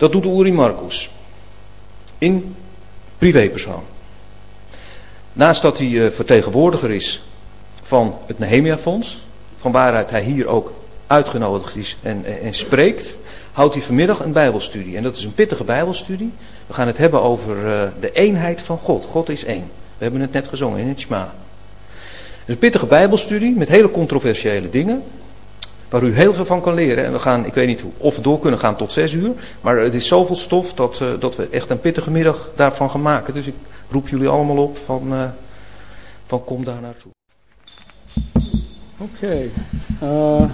Dat doet Uri Marcus. In privépersoon. Naast dat hij eh, vertegenwoordiger is van het Nehemia-fonds, van waaruit hij hier ook uitgenodigd is en, en, en, spreekt, houdt hij vanmiddag een bijbelstudie. En dat is een pittige bijbelstudie. We gaan het hebben over uh, de eenheid van God. God is één. We hebben het net gezongen in het Shema. Een pittige bijbelstudie met hele controversiële dingen. Waar u heel veel van kan leren. En we gaan, ik weet niet of we door kunnen gaan tot zes uur. Maar het is zoveel stof dat, uh, dat we echt een pittige middag daarvan gaan maken. Dus ik roep jullie allemaal op van, uh, van kom daar naartoe. Okay. Uh,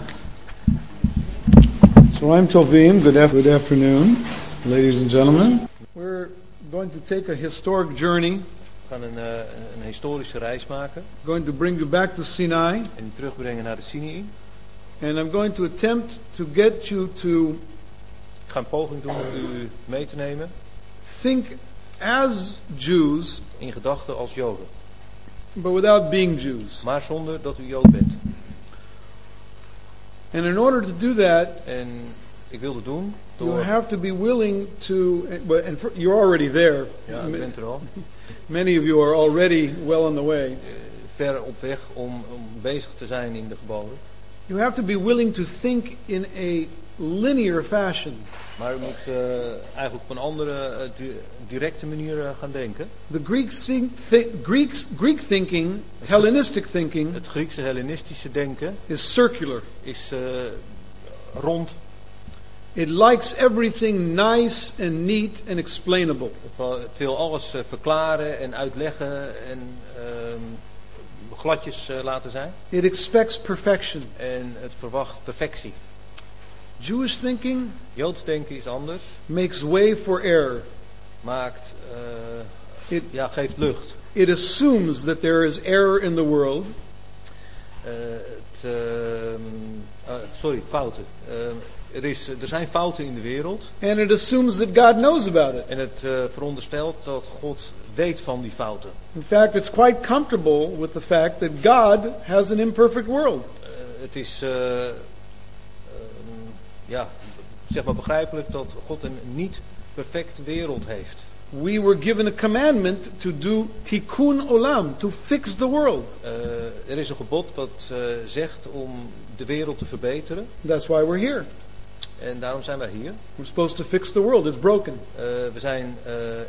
so I'm Tovim. Good, af- good afternoon, ladies and gentlemen. We're going to take a historic journey. We gaan een, uh, een historische reis maken. Going to bring you back to Sinai. En terugbrengen naar de Sinai. And I'm going to attempt to get you to Ik ga een poging doen om u mee te nemen. think as Jews, in gedachten als Joden. but without being Jews. Maar zonder dat u Jood bent. And in order to do that, En ik wil het doen you door... have to be willing to. But and for, you're already there. Ja, u bent er al. Many of you are already well on the way. Uh, ver op weg om, om bezig te zijn in de geboden. You have to be willing to think in a linear fashion. Maar u moet uh, eigenlijk op een andere uh, di directe manier uh, gaan denken. The Greeks think, Greeks, Greek thinking, Hellenistic thinking, Het Griekse Hellenistische denken is circular. is rond. It likes everything nice and neat and explainable. Het wil alles verklaren en uitleggen en ehm, gladjes laten zijn. It expects perfection. En het verwacht perfectie. Jewish thinking Joods denken is anders. makes way for error. Maakt, uh, it, ja, geeft lucht. It assumes that there is error in the world. Uh, het, uh, sorry, fouten. er, is, er zijn fouten in de wereld. And it assumes that God knows about it. En het veronderstelt dat God weet van die fouten. In fact, it's quite comfortable with the fact that God has an imperfect world. het is ja, zeg maar begrijpelijk dat God een niet perfecte wereld heeft. We were given a commandment to do tikkun olam, to fix the world. Er is een gebod wat zegt om de wereld te verbeteren. That's why we're here. En daarom zijn wij hier. We're supposed to fix the world. It's broken. Uh, we zijn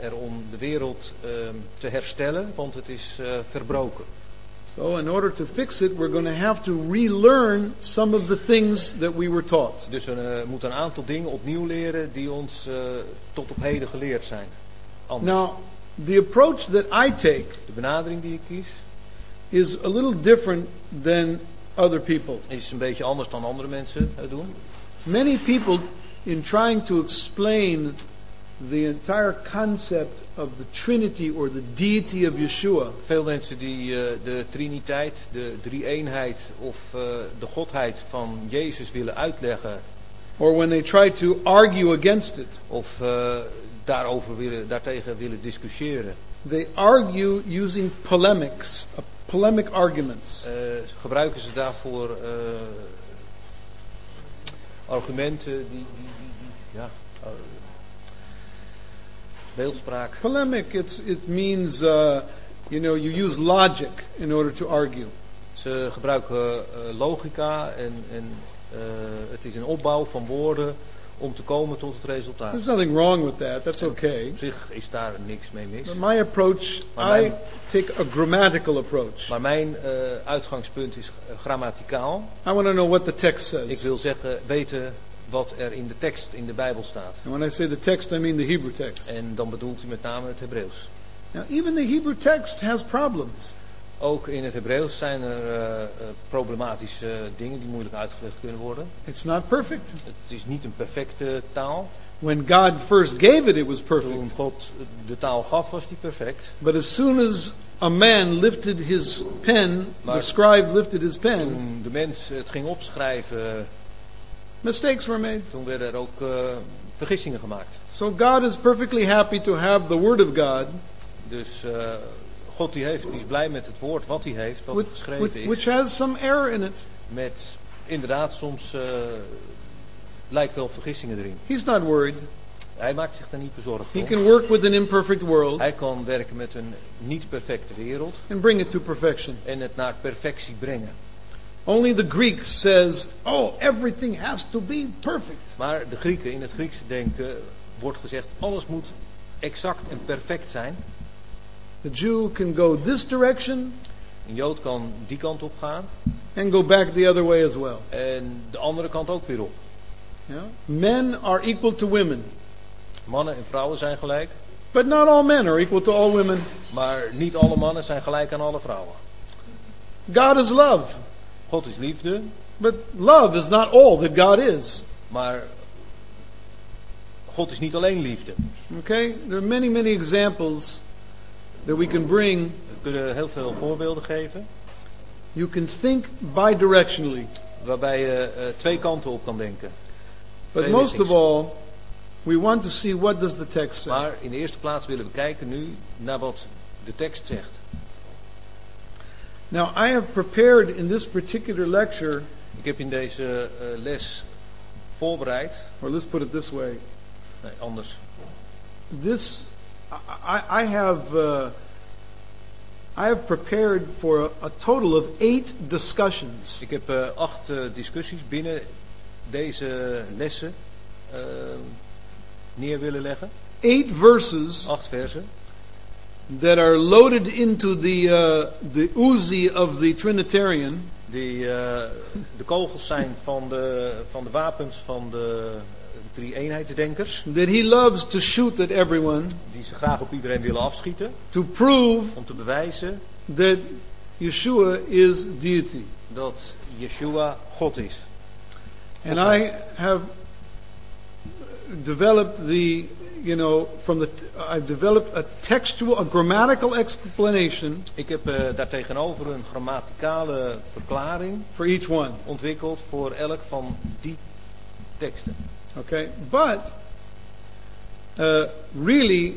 er om de wereld te herstellen, want het is verbroken. So in order to fix it, we're going to have to relearn some of the things that we were taught. Dus we uh, moeten een aantal dingen opnieuw leren die ons uh, tot op heden geleerd zijn. Anders. Now, the approach that I take de benadering die ik kies is a little different than other people. Is een beetje anders dan andere mensen het doen. Many people in trying to explain the entire concept of the Trinity or the deity of Yeshua. Veel mensen die uh, de Triniteit, de drie-eenheid of uh, de godheid van Jezus willen uitleggen. Or when they try to argue against it. Of uh, daarover willen, daartegen willen discussiëren. They argue using polemics, polemic arguments. gebruiken ze daarvoor argumenten die, die, ja, beeldspraak. Polemic, it's, it means, uh, you know, you use logic in order to argue. Ze gebruiken uh, logica en, en uh, het is een opbouw van woorden om te komen tot het resultaat. There's nothing wrong with that. That's okay. Op zich is daar niks mee mis. But my approach, I take a grammatical approach. Maar mijn uh, uitgangspunt is grammaticaal. I want to know what the text says. Ik wil zeggen, weten wat er in de tekst in de Bijbel staat. And when I say the text, I mean the Hebrew text. En dan bedoelt u met name het Hebreeuws. Now, even the Hebrew text has problems. Ook in het Hebreeuws zijn er uh, problematische dingen die moeilijk uitgelegd kunnen worden. It's not perfect. Het is niet een perfecte taal. When God first gave it, it was Toen perfect. God de taal gaf, was die perfect. But as soon as a man lifted his pen, Maar the scribe lifted his pen, Toen de mens het ging opschrijven, mistakes were made. toen werden er ook uh, vergissingen gemaakt. So God is perfectly happy to have the Word of God, Dus uh, God die heeft, die is blij met het woord wat hij heeft, wat which, geschreven which, is. which has some error in it. Met inderdaad soms uh, lijkt wel vergissingen erin. He's not worried. Hij maakt zich daar niet bezorgd He om. can work with an imperfect world Hij kan werken met een niet perfecte wereld and bring it to perfection. en het naar perfectie brengen. Only the Greek says, oh, everything has to be perfect. Maar de Grieken, in het Griekse denken, wordt gezegd: alles moet exact en perfect zijn. The Jew can go this direction Een Jood kan die kant op gaan and go back the other way as well. en de andere kant ook weer op. Yeah? Men are equal to women, Mannen en vrouwen zijn gelijk, but not all men are equal to all women. maar niet alle mannen zijn gelijk aan alle vrouwen. God is love, God is liefde, but love is not all that God is. maar God is niet alleen liefde. Okay? There are many, many examples that we can bring. We kunnen heel veel voorbeelden geven You can think bidirectionally, waarbij je eh, twee kanten op kan denken. but Twee most of all, we want to see what does the text say. Maar in de eerste plaats willen we kijken nu naar wat de tekst zegt. Now, I have prepared in this particular lecture, Ik heb in deze eh, les voorbereid, or let's put it this way, nee, anders. this I, have uh, I have prepared for a, total of eight discussions. Ik heb eh, acht eh, discussies binnen deze lessen eh, neer willen leggen. Eight verses Acht versen. that are loaded into the uh, the Uzi of the Trinitarian, Die eh, de kogels zijn van de, van de wapens van de drie eenheidsdenkers. that he loves to shoot at everyone Die ze graag op iedereen willen afschieten. to prove Om te bewijzen that Yeshua is deity. dat Yeshua God is. And I have developed the, you know, from the, I've developed a textual, a grammatical explanation Ik heb eh daartegenover een grammaticale verklaring for each one. ontwikkeld voor elk van die teksten. Okay? But, uh, really,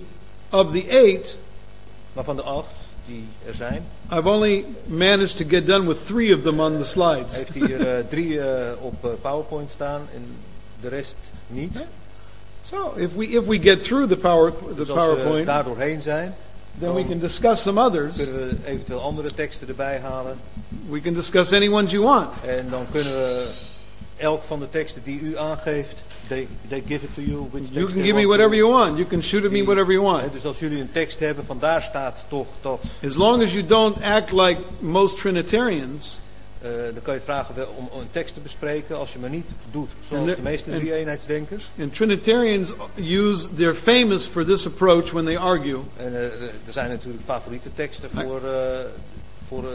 of the eight, Maar van de acht die er zijn, I've only managed to get done with three of them on the slides. heeft hier eh, drie eh, op eh, PowerPoint staan en de rest niet. So, if we, if we get through the, power, the Dus als PowerPoint, daar doorheen zijn, then we can discuss some others. kunnen we eventueel andere teksten erbij halen. We can discuss any ones you want. En dan kunnen we elk van de teksten die u aangeeft, they, they give it to you. Which You can give me whatever you want. You can shoot at me whatever you want. Dus als jullie een tekst hebben, van daar staat toch dat. As long as you don't act like most Trinitarians, eh, dan kan je vragen om om een tekst te bespreken. Als je maar niet doet zoals de- meeste en- drie-eenheidsdenkers. and Trinitarians use, they're famous for this approach when they argue. En eh, er zijn natuurlijk favoriete teksten voor, eh, voor eh,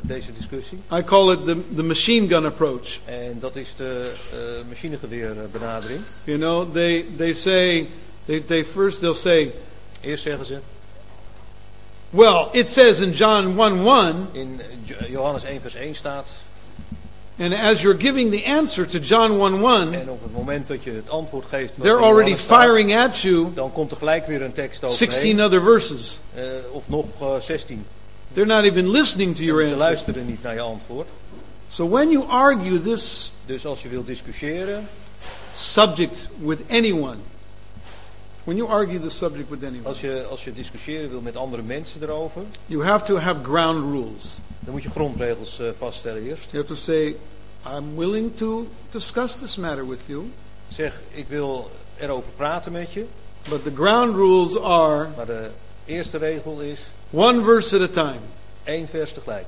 deze discussie. I call it the, the machine gun approach. En dat is de eh machinegeweerbenadering. You know, they, they say, they, they first they'll say, Eerst zeggen ze well, it says in John 1 1, in Jo- Johannes 1 vers 1 staat. and as you're giving the answer to John 1 1, En op het moment dat je het antwoord geeft. they're already staat, firing at you Dan komt er gelijk weer een tekst over. 16 other verses. of nog eh, 16. They're not even listening to your ze answer. luisteren niet naar je antwoord. So when you argue this Dus als je wilt discussiëren, subject with anyone, when you argue the subject with anyone, als je, als je discussiëren wil met andere mensen erover, you have to have ground rules. dan moet je grondregels eh, vaststellen eerst. You have to say, I'm willing to discuss this matter with you, Zeg, ik wil erover praten met je, but the ground rules are maar de eerste regel is one verse at a time. één vers tegelijk.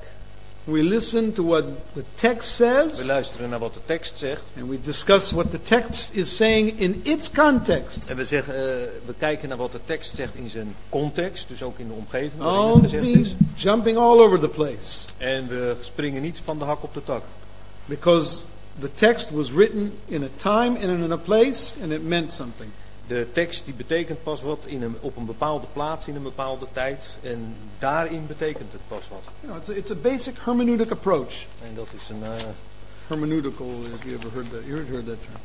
We listen to what the text We says, luisteren naar wat de tekst zegt and we discuss what the text is saying in its context. en we, zeggen, eh, we kijken naar wat de tekst zegt in zijn context, dus ook in de omgeving waarin het gezegd is. jumping all over the place, En we springen niet van de hak op de tak. because the text was written in a time and in a place, and it meant something. De tekst die betekent pas wat in een, op een bepaalde plaats, in een bepaalde tijd. En daarin betekent het pas wat. You know, it's a, it's a basic hermeneutic approach. En dat is een... eh, Hermeneutical, if you ever heard that, you heard that term.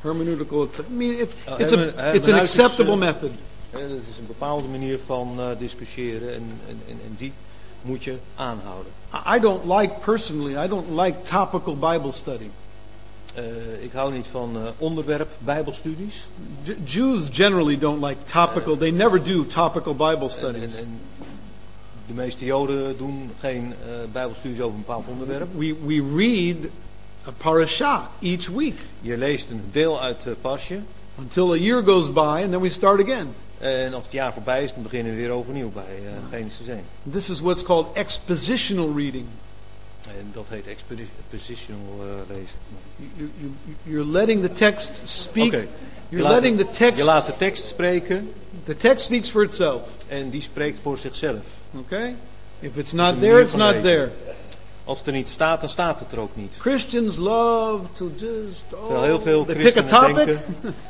Hermeneutical, I mean, it's, Uh, it's, a, hermen- it's an acceptable method. dat is een bepaalde manier van eh, discussiëren. En, en, en, die moet je aanhouden. I don't like, personally, I don't like topical Bible study. Eh, ik hou niet van eh, onderwerp Bijbelstudies. Jews generally don't like topical, they never do topical Bible en, studies. en de meeste Joden doen geen eh, Bijbelstudies over een bepaald onderwerp. We, we read a parasha each week Je leest een deel uit uh, Pasje. until a year goes by and then we start again. En als het jaar voorbij is, dan beginnen we weer overnieuw bij eh, Genesis 1. This is what's called expositional reading. En dat heet expositional eh, lezen. You, you, you're letting the text speak. Oké. Je You're letting the je text. laat de tekst spreken The text speaks for itself. en die spreekt voor zichzelf. Okay? If it's not there, it's not lezen. there. Als het er niet staat, dan staat het er ook niet. Christians love to just Terwijl heel veel christenen denken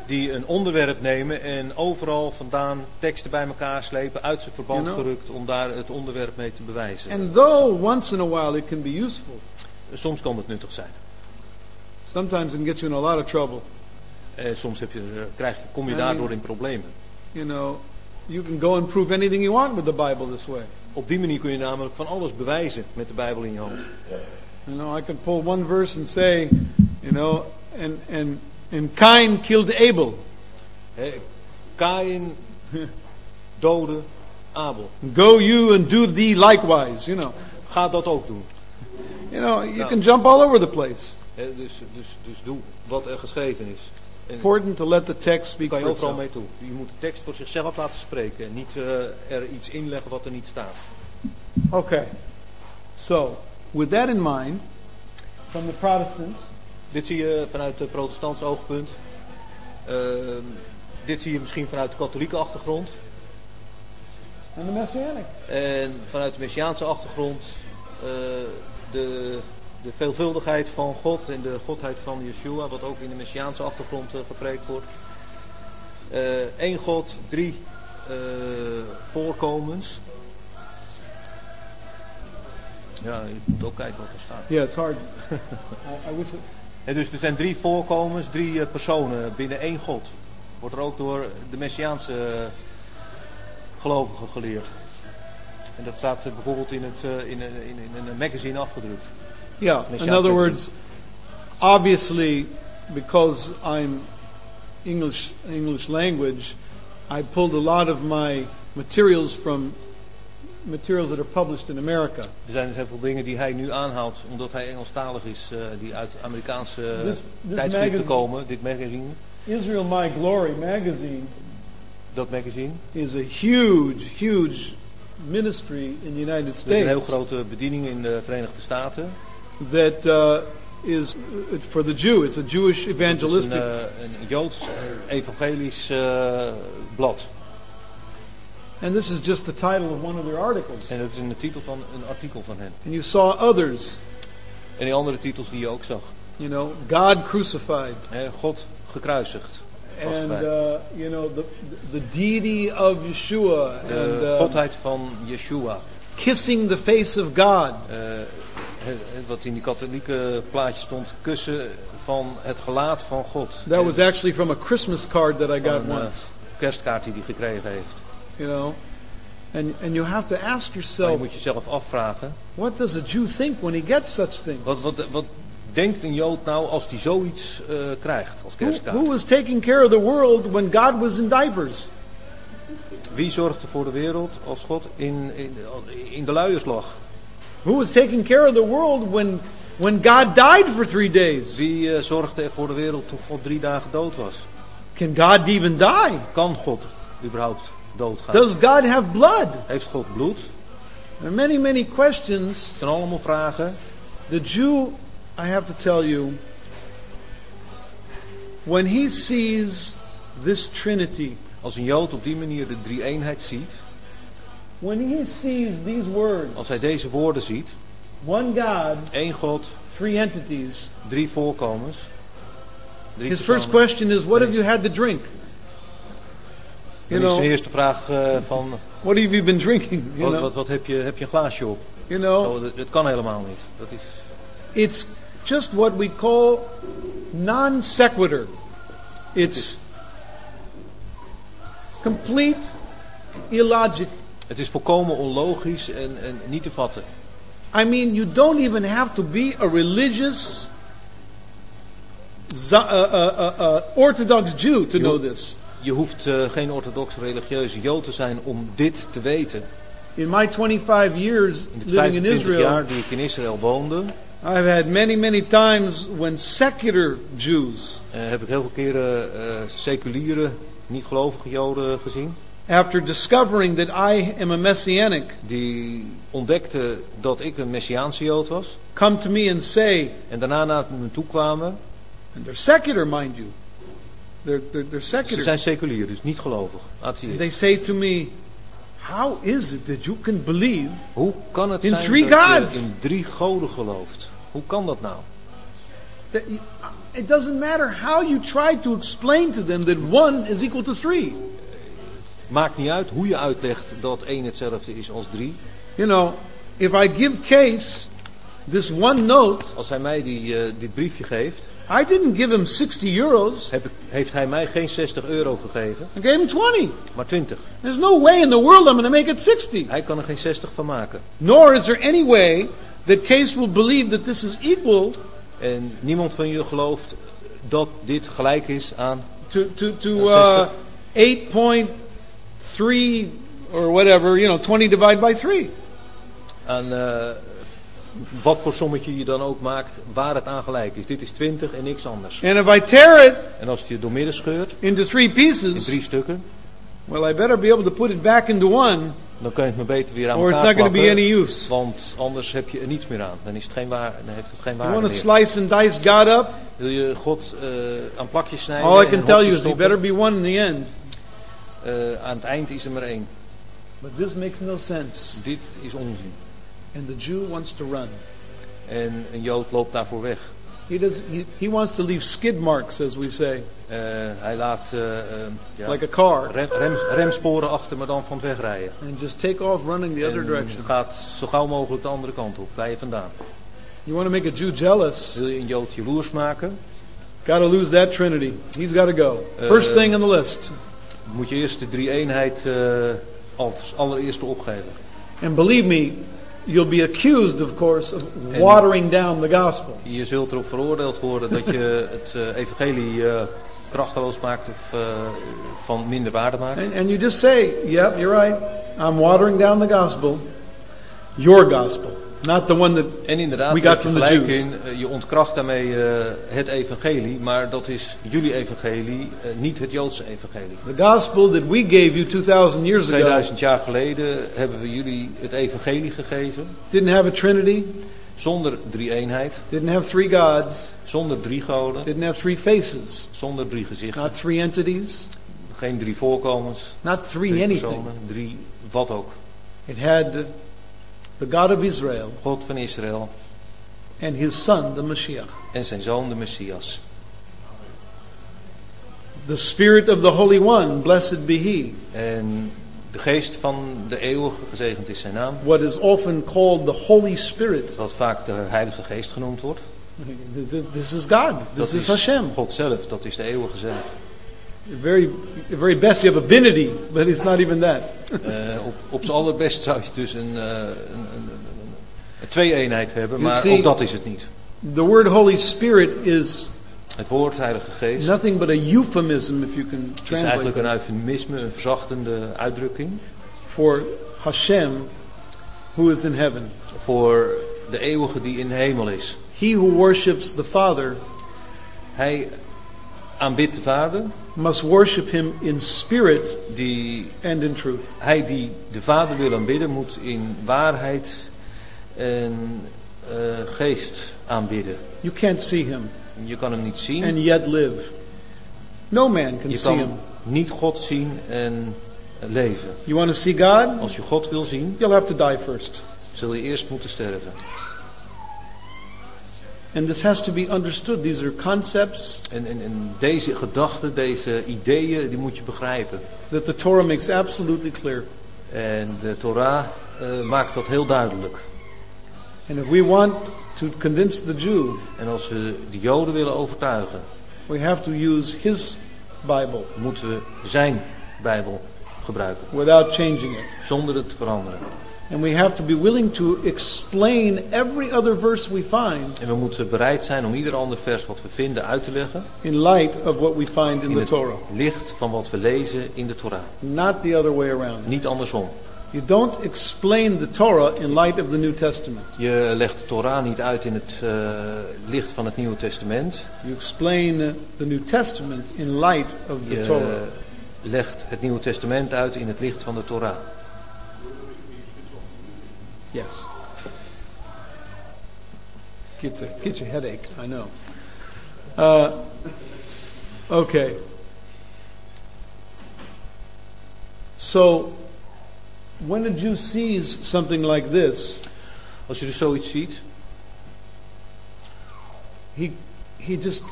die een onderwerp nemen en overal vandaan teksten bij elkaar slepen, uit zijn verband You know? gerukt om daar het onderwerp mee te bewijzen. And though once in a while it can be useful, Soms kan het nuttig zijn. sometimes it can get you in a lot of trouble. En soms heb je, eh, krijg, je- kom je daardoor in problemen. You know, you can go and prove anything you want with the Bible this way. Op die manier kun je namelijk van alles bewijzen met de Bijbel in je hand. You know, I could pull one verse and say, you know, and and and Cain killed Abel. Hè, Kain doodde Abel. Go you and do thee likewise. You know, Ga dat ook doen. you know, you No. can jump all over the place. Dus, dus, dus doe wat er geschreven is. En Important to let the text speak kan for je overal mee toe. Je moet de tekst voor zichzelf laten spreken. En niet eh, er iets inleggen wat er niet staat. Okay. So, with that in mind, from the Protestants, Dit zie je vanuit het protestants oogpunt. Ehm, dit zie je misschien vanuit de katholieke achtergrond. and the Messianic. En vanuit de messiaanse achtergrond eh, de, de veelvuldigheid van God en de godheid van Yeshua, wat ook in de messiaanse achtergrond eh, gepreekt wordt. Eén God, drie eh, voorkomens. Ja, je moet ook kijken wat er staat. Yeah, it's hard. I, I wish it, En dus er zijn drie voorkomens, drie eh, personen binnen één God. Wordt er ook door de Messiaanse eh, gelovigen geleerd. En dat staat eh, bijvoorbeeld in, het, eh, in, een- in, in een magazine afgedrukt. Yeah. In other words, obviously, because I'm English English language, I pulled a lot of my materials from materials that are published in America. Er zijn dus heel veel dingen die hij nu aanhaalt, omdat hij Engelstalig is, eh, die uit Amerikaanse This- this tijdschriften magazine- komen. Dit magazine, Israel My Glory magazine dat magazine. is a huge, huge ministry in the United Dat is een heel States grote bediening in de Verenigde Staten. That uh, is uh, for the Jew. It's a Jewish evangelistic. een, eh, een Joods evangelisch eh, blad. and this is just the title of one of their articles. En dat is in de titel van een artikel van hen. And you saw others, En die andere titels die je ook zag. you know, God crucified. God gekruisigd. and uh, you know the the deity of Yeshua and De uh, godheid van Yeshua. kissing the face of God. Eh, wat in die katholieke plaatje stond. Kussen van het gelaat van God. That was actually from a Christmas card that I got een, eh, once. kerstkaart die hij gekregen heeft. You know, and and you have to ask Maar je yourself, moet jezelf afvragen. what does a Jew think when he gets such things? Wat, wat, wat denkt een Jood nou als hij zoiets eh, krijgt als Who, kerstkaart? who was taking care of the world when God was in diapers? Wie zorgde voor de wereld als God in, in, in de luiers lag? Who was taking care of the world when when God died for three days? Wie eh, zorgde er voor de wereld toen God drie dagen dood was? Can God even die? Kan God überhaupt doodgaan? Does God have blood? Heeft God bloed? There are many, many questions. Het zijn allemaal vragen. The Jew, I have to tell you, when he sees this Trinity, Als een Jood op die manier de drie-eenheid ziet, when he sees these words, als hij deze woorden ziet, one God, één God, three entities, drie voorkomens. Drie his first question is, What have you had to drink? You is zijn know, eerste vraag eh, van, what have you been drinking? You wat, know, wat, wat heb, je, heb je een glaasje op? you know Zo, dat, dat kan helemaal niet. Dat is, it's just what we call non sequitur. It's complete illogic. Het is volkomen onlogisch en, en niet te vatten. I mean, you don't even have to be a religious uh, uh, uh, uh, Orthodox Jew to know this. Je hoeft eh, geen orthodox religieuze jood te zijn om dit te weten. In my 25 years In de living in 25 Israel, jaar die ik in Israël woonde, I've had many, many times when secular Jews, eh, heb ik heel veel keren eh, seculiere, niet gelovige joden gezien. After discovering that I am a messianic, Die ontdekten dat ik een messiaanse jood was. come to me and say, En daarna naar me toe kwamen. and they're secular, mind you. They're, they're, they're Ze secular. zijn seculier, dus niet gelovig. atheïst. They say to me, How is it that you can believe Hoe kan het In zijn three dat gods. je in drie goden gelooft? Hoe kan dat nou? that it doesn't matter how you try to explain to them that one is equal to three? Maakt niet uit hoe je uitlegt dat één hetzelfde is als 3. You know, if I give Case this one note. Als hij mij die, uh, dit briefje geeft. I didn't give him 60 euros. Heb ik, heeft hij mij geen 60 euro gegeven? I gave him 20. Maar 20. There's no way in the world I'm going to make it 60. Hij kan er geen 60 van maken. Nor is there any way that Case will believe that this is equal. En niemand van je gelooft dat dit gelijk is aan. To, to, to, uh, 8. 3 or whatever, you know, 20 divided by 3. En uh, wat voor sommetje je dan ook maakt, waar het aan gelijk is. Dit is 20 en niks anders. And if I tear it en als je het doormidden scheurt into three pieces, in drie stukken, well, I better be able to put it back into one. Dan kan je het maar beter weer aan elkaar it's not be any use. want anders heb je er niets meer aan. Dan, is het geen waar, dan heeft het geen waarde meer. Slice and dice God up? Wil je God uh, aan plakjes snijden? All I can tell you is there better be one in the end. Eh, aan het eind is er maar één. But this makes no sense. Dit is onzin. And the Jew wants to run. En een Jood loopt daarvoor weg. He, does, he, he wants to leave skid marks, as we say, Eh, hij laat eh, ja, like a car, rem, rem- remsporen achter, maar dan van het wegrijden. and just take off running the other En direction. gaat zo gauw mogelijk de andere kant op, waar je vandaan. You want to make a Jew jealous? Wil je een Jood jaloers maken, Got to lose that Trinity. He's got to go. Uh, First thing on the list. Moet je eerst de drie-eenheid eh, als allereerste opgeven. And believe me, you'll be accused, of course, of watering down the gospel. Je zult erop veroordeeld worden dat je het eh, evangelie eh, krachteloos maakt of van minder waarde maakt. And, and you just say, yep, you're right. I'm watering down the gospel. Your gospel. Not the one that En inderdaad, We got from the Jews. in. Eh, je ontkracht daarmee eh, het evangelie, maar dat is jullie evangelie, eh, niet het Joodse evangelie. the gospel that we gave you 2000 years ago 2000 jaar geleden hebben we jullie het evangelie gegeven, didn't have a Trinity, zonder drie eenheid, didn't have three gods, zonder drie goden, didn't have three faces, zonder drie gezichten, not three entities, geen drie voorkomens, not three drie anything. personen, drie wat ook. It had the, God of Israel God van Israël and his son, the Mashiach. en zijn zoon de Messias. The Spirit of the Holy One, blessed be he. En de geest van de eeuwige, gezegend is zijn naam, What is often called the Holy Spirit. wat vaak de Heilige Geest genoemd wordt. This is God. Dat This is Hashem. God zelf, dat is de eeuwige zelf. Very, very best you have a binity, but it's not even that. Eh, op, op zijn allerbest zou je dus een, eh, een, een, een, een twee-eenheid hebben, You maar see- ook dat is het niet. The word Holy Spirit is Het woord Heilige Geest nothing but a euphemism, if you can is translate eigenlijk een eufemisme, een verzachtende uitdrukking for Hashem, who is in heaven. voor de eeuwige die in de hemel is. He who worships the Father Hij aanbidt de Vader, must worship him in spirit die, and in truth. hij die de Vader wil aanbidden moet in waarheid en eh, geest aanbidden. You can't see him Je kan hem niet zien, and yet live. No man can je see him. niet God zien en leven. You want to see God? Als je God wil zien, You'll have to die first. zul je eerst moeten sterven. And this has to be understood. These are concepts En, en, en deze gedachten, deze ideeën, die moet je begrijpen. that the Torah makes absolutely clear. En de Torah eh, maakt dat heel duidelijk. And if we want to convince the Jew, En als we de Joden willen overtuigen, we have to use his Bible moeten we zijn Bijbel gebruiken. without changing it. Zonder het te veranderen. And we have to be willing to explain every other verse we find En we moeten bereid zijn om ieder ander vers wat we vinden uit te leggen. in light of what we find in In the het Torah, licht van wat we lezen in de Torah. not the other way around. Niet andersom. You don't explain the Torah in light of the New Testament. Je legt de Torah niet uit in het eh, licht van het Nieuwe Testament. You explain uh, the New Testament in light of the Torah. Je legt het Nieuwe Testament uit in het licht van de Torah. Yes. Gets a, gets a headache, I know. Uh, okay. So, when a Jew sees something like this, Als je dus zoiets ziet, he, he just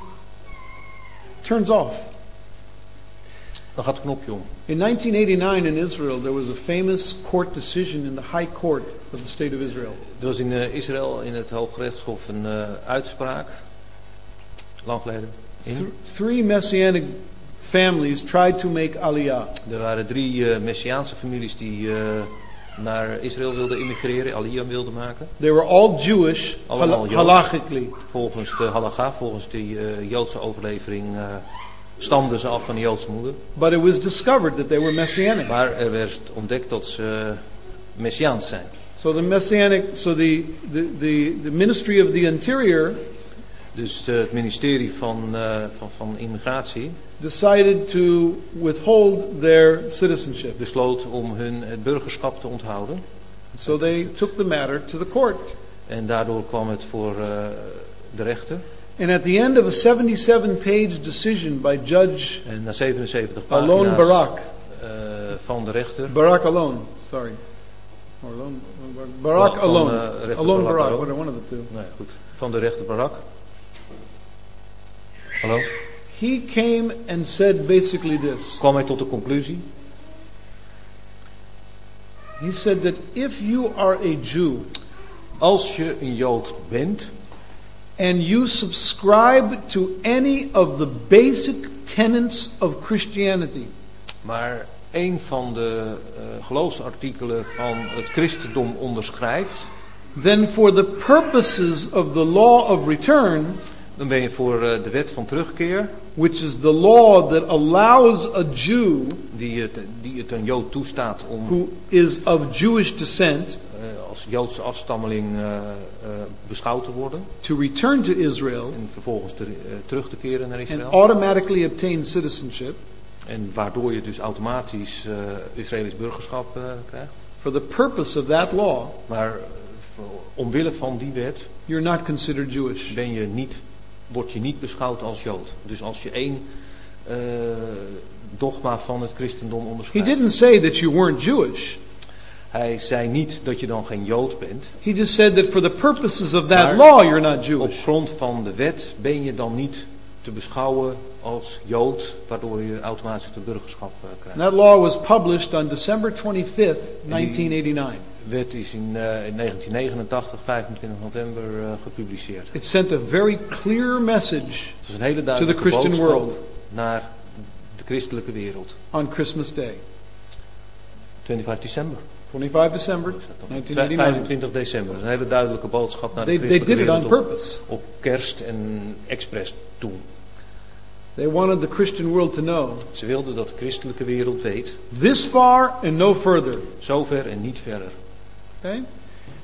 turns off. Dan gaat het knopje om. In 1989 in Israel, there was a famous court decision in the High Court of the State of Israel. Er was in eh, Israël in het Hooggerechtshof een eh, uitspraak, lang geleden. In. Th- three Messianic families tried to make aliyah. Er waren drie eh, Messiaanse families die naar Israël wilden immigreren, Aliyah wilden maken. They were all Jewish, Allemaal Joods. halachically. Volgens de halacha, volgens eh, Joodse overlevering, stamden ze af van de Joodse moeder. But it was discovered that they were Messianic. Maar er werd ontdekt dat ze Messiaans zijn. So the Messianic, so the, the, the, the Ministry of the Interior Dus eh, het ministerie van, eh, van, van Immigratie decided to withhold their citizenship. besloot om hun het burgerschap te onthouden. So they took the matter to the court. En daardoor kwam het voor eh, de rechter. And at the end of a 77 page decision by Judge En na 77 Alon Barak, eh, van de rechter. Barak Alon, sorry. Or Alon, Barak Van, Alon. Alon Barak Barak, one of the two. Nou ja, goed. Van de rechter Barak. Hallo? He came and said basically this. Kwam hij tot de conclusie. He said that if you are a Jew Als je een Jood bent and you subscribe to any of the basic tenets of Christianity, maar een van de eh, geloofsartikelen van het christendom onderschrijft, then for the purposes of the law of return, dan ben je voor eh, de wet van terugkeer, which is the law that allows a Jew die het, die het een Jood toestaat om who is of Jewish descent als Joodse afstammeling eh, eh, beschouwd te worden to return to Israel en vervolgens te- eh, terug te keren naar and Israël. automatically obtain citizenship En waardoor je dus automatisch Israëlisch burgerschap krijgt. for the purpose of that law, Maar voor- omwille van die wet you're not considered Jewish. ben je niet, word je niet beschouwd als Jood. Dus als je één dogma van het christendom He onderschrijft. didn't say that you weren't Jewish. Hij zei niet dat je dan geen Jood bent. He just said that for the purposes of that law, you're not Op Jewish. grond van de wet ben je dan niet te beschouwen als Jood, waardoor je automatisch de burgerschap eh, krijgt. That law was published on December 25th, 1989. De wet is in, eh, in 1989, 25 november, eh, gepubliceerd. It sent a very clear message Het is een hele duidelijke Christian boodschap world. naar de christelijke wereld. on Christmas Day, 25 december. 25 December 1989. 25 december. Dat is een hele duidelijke boodschap naar de They, they christelijke did it on wereld op, purpose. op kerst en expres toen. They wanted the Christian world to know Ze wilden dat de christelijke wereld weet, this far and no further. zover en niet verder. Okay?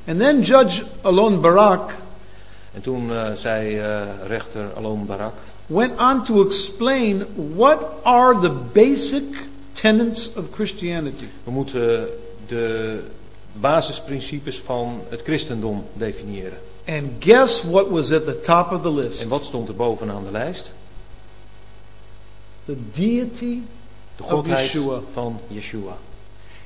And then Judge Alon Barak En toen eh, zei eh, rechter Alon Barak, went on to explain what are the basic tenets of Christianity. we moeten de basisprincipes van het christendom definiëren. And guess what was at the top of the list? En wat stond er bovenaan de lijst? The deity De of godheid Yeshua. van Yeshua.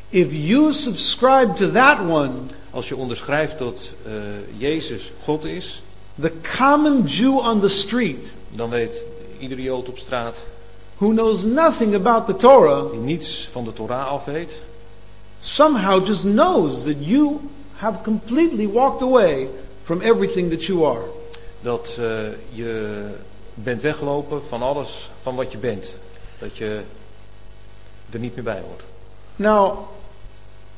If you subscribe to that one, Als je onderschrijft dat eh, Jezus God is, the common Jew on the street dan weet iedere Jood op straat who knows nothing about the Torah die niets van de Torah af weet, somehow just knows that you have completely walked away from everything that you are. dat eh, je bent weggelopen van alles van wat je bent. Dat je er niet meer bij hoort. Now,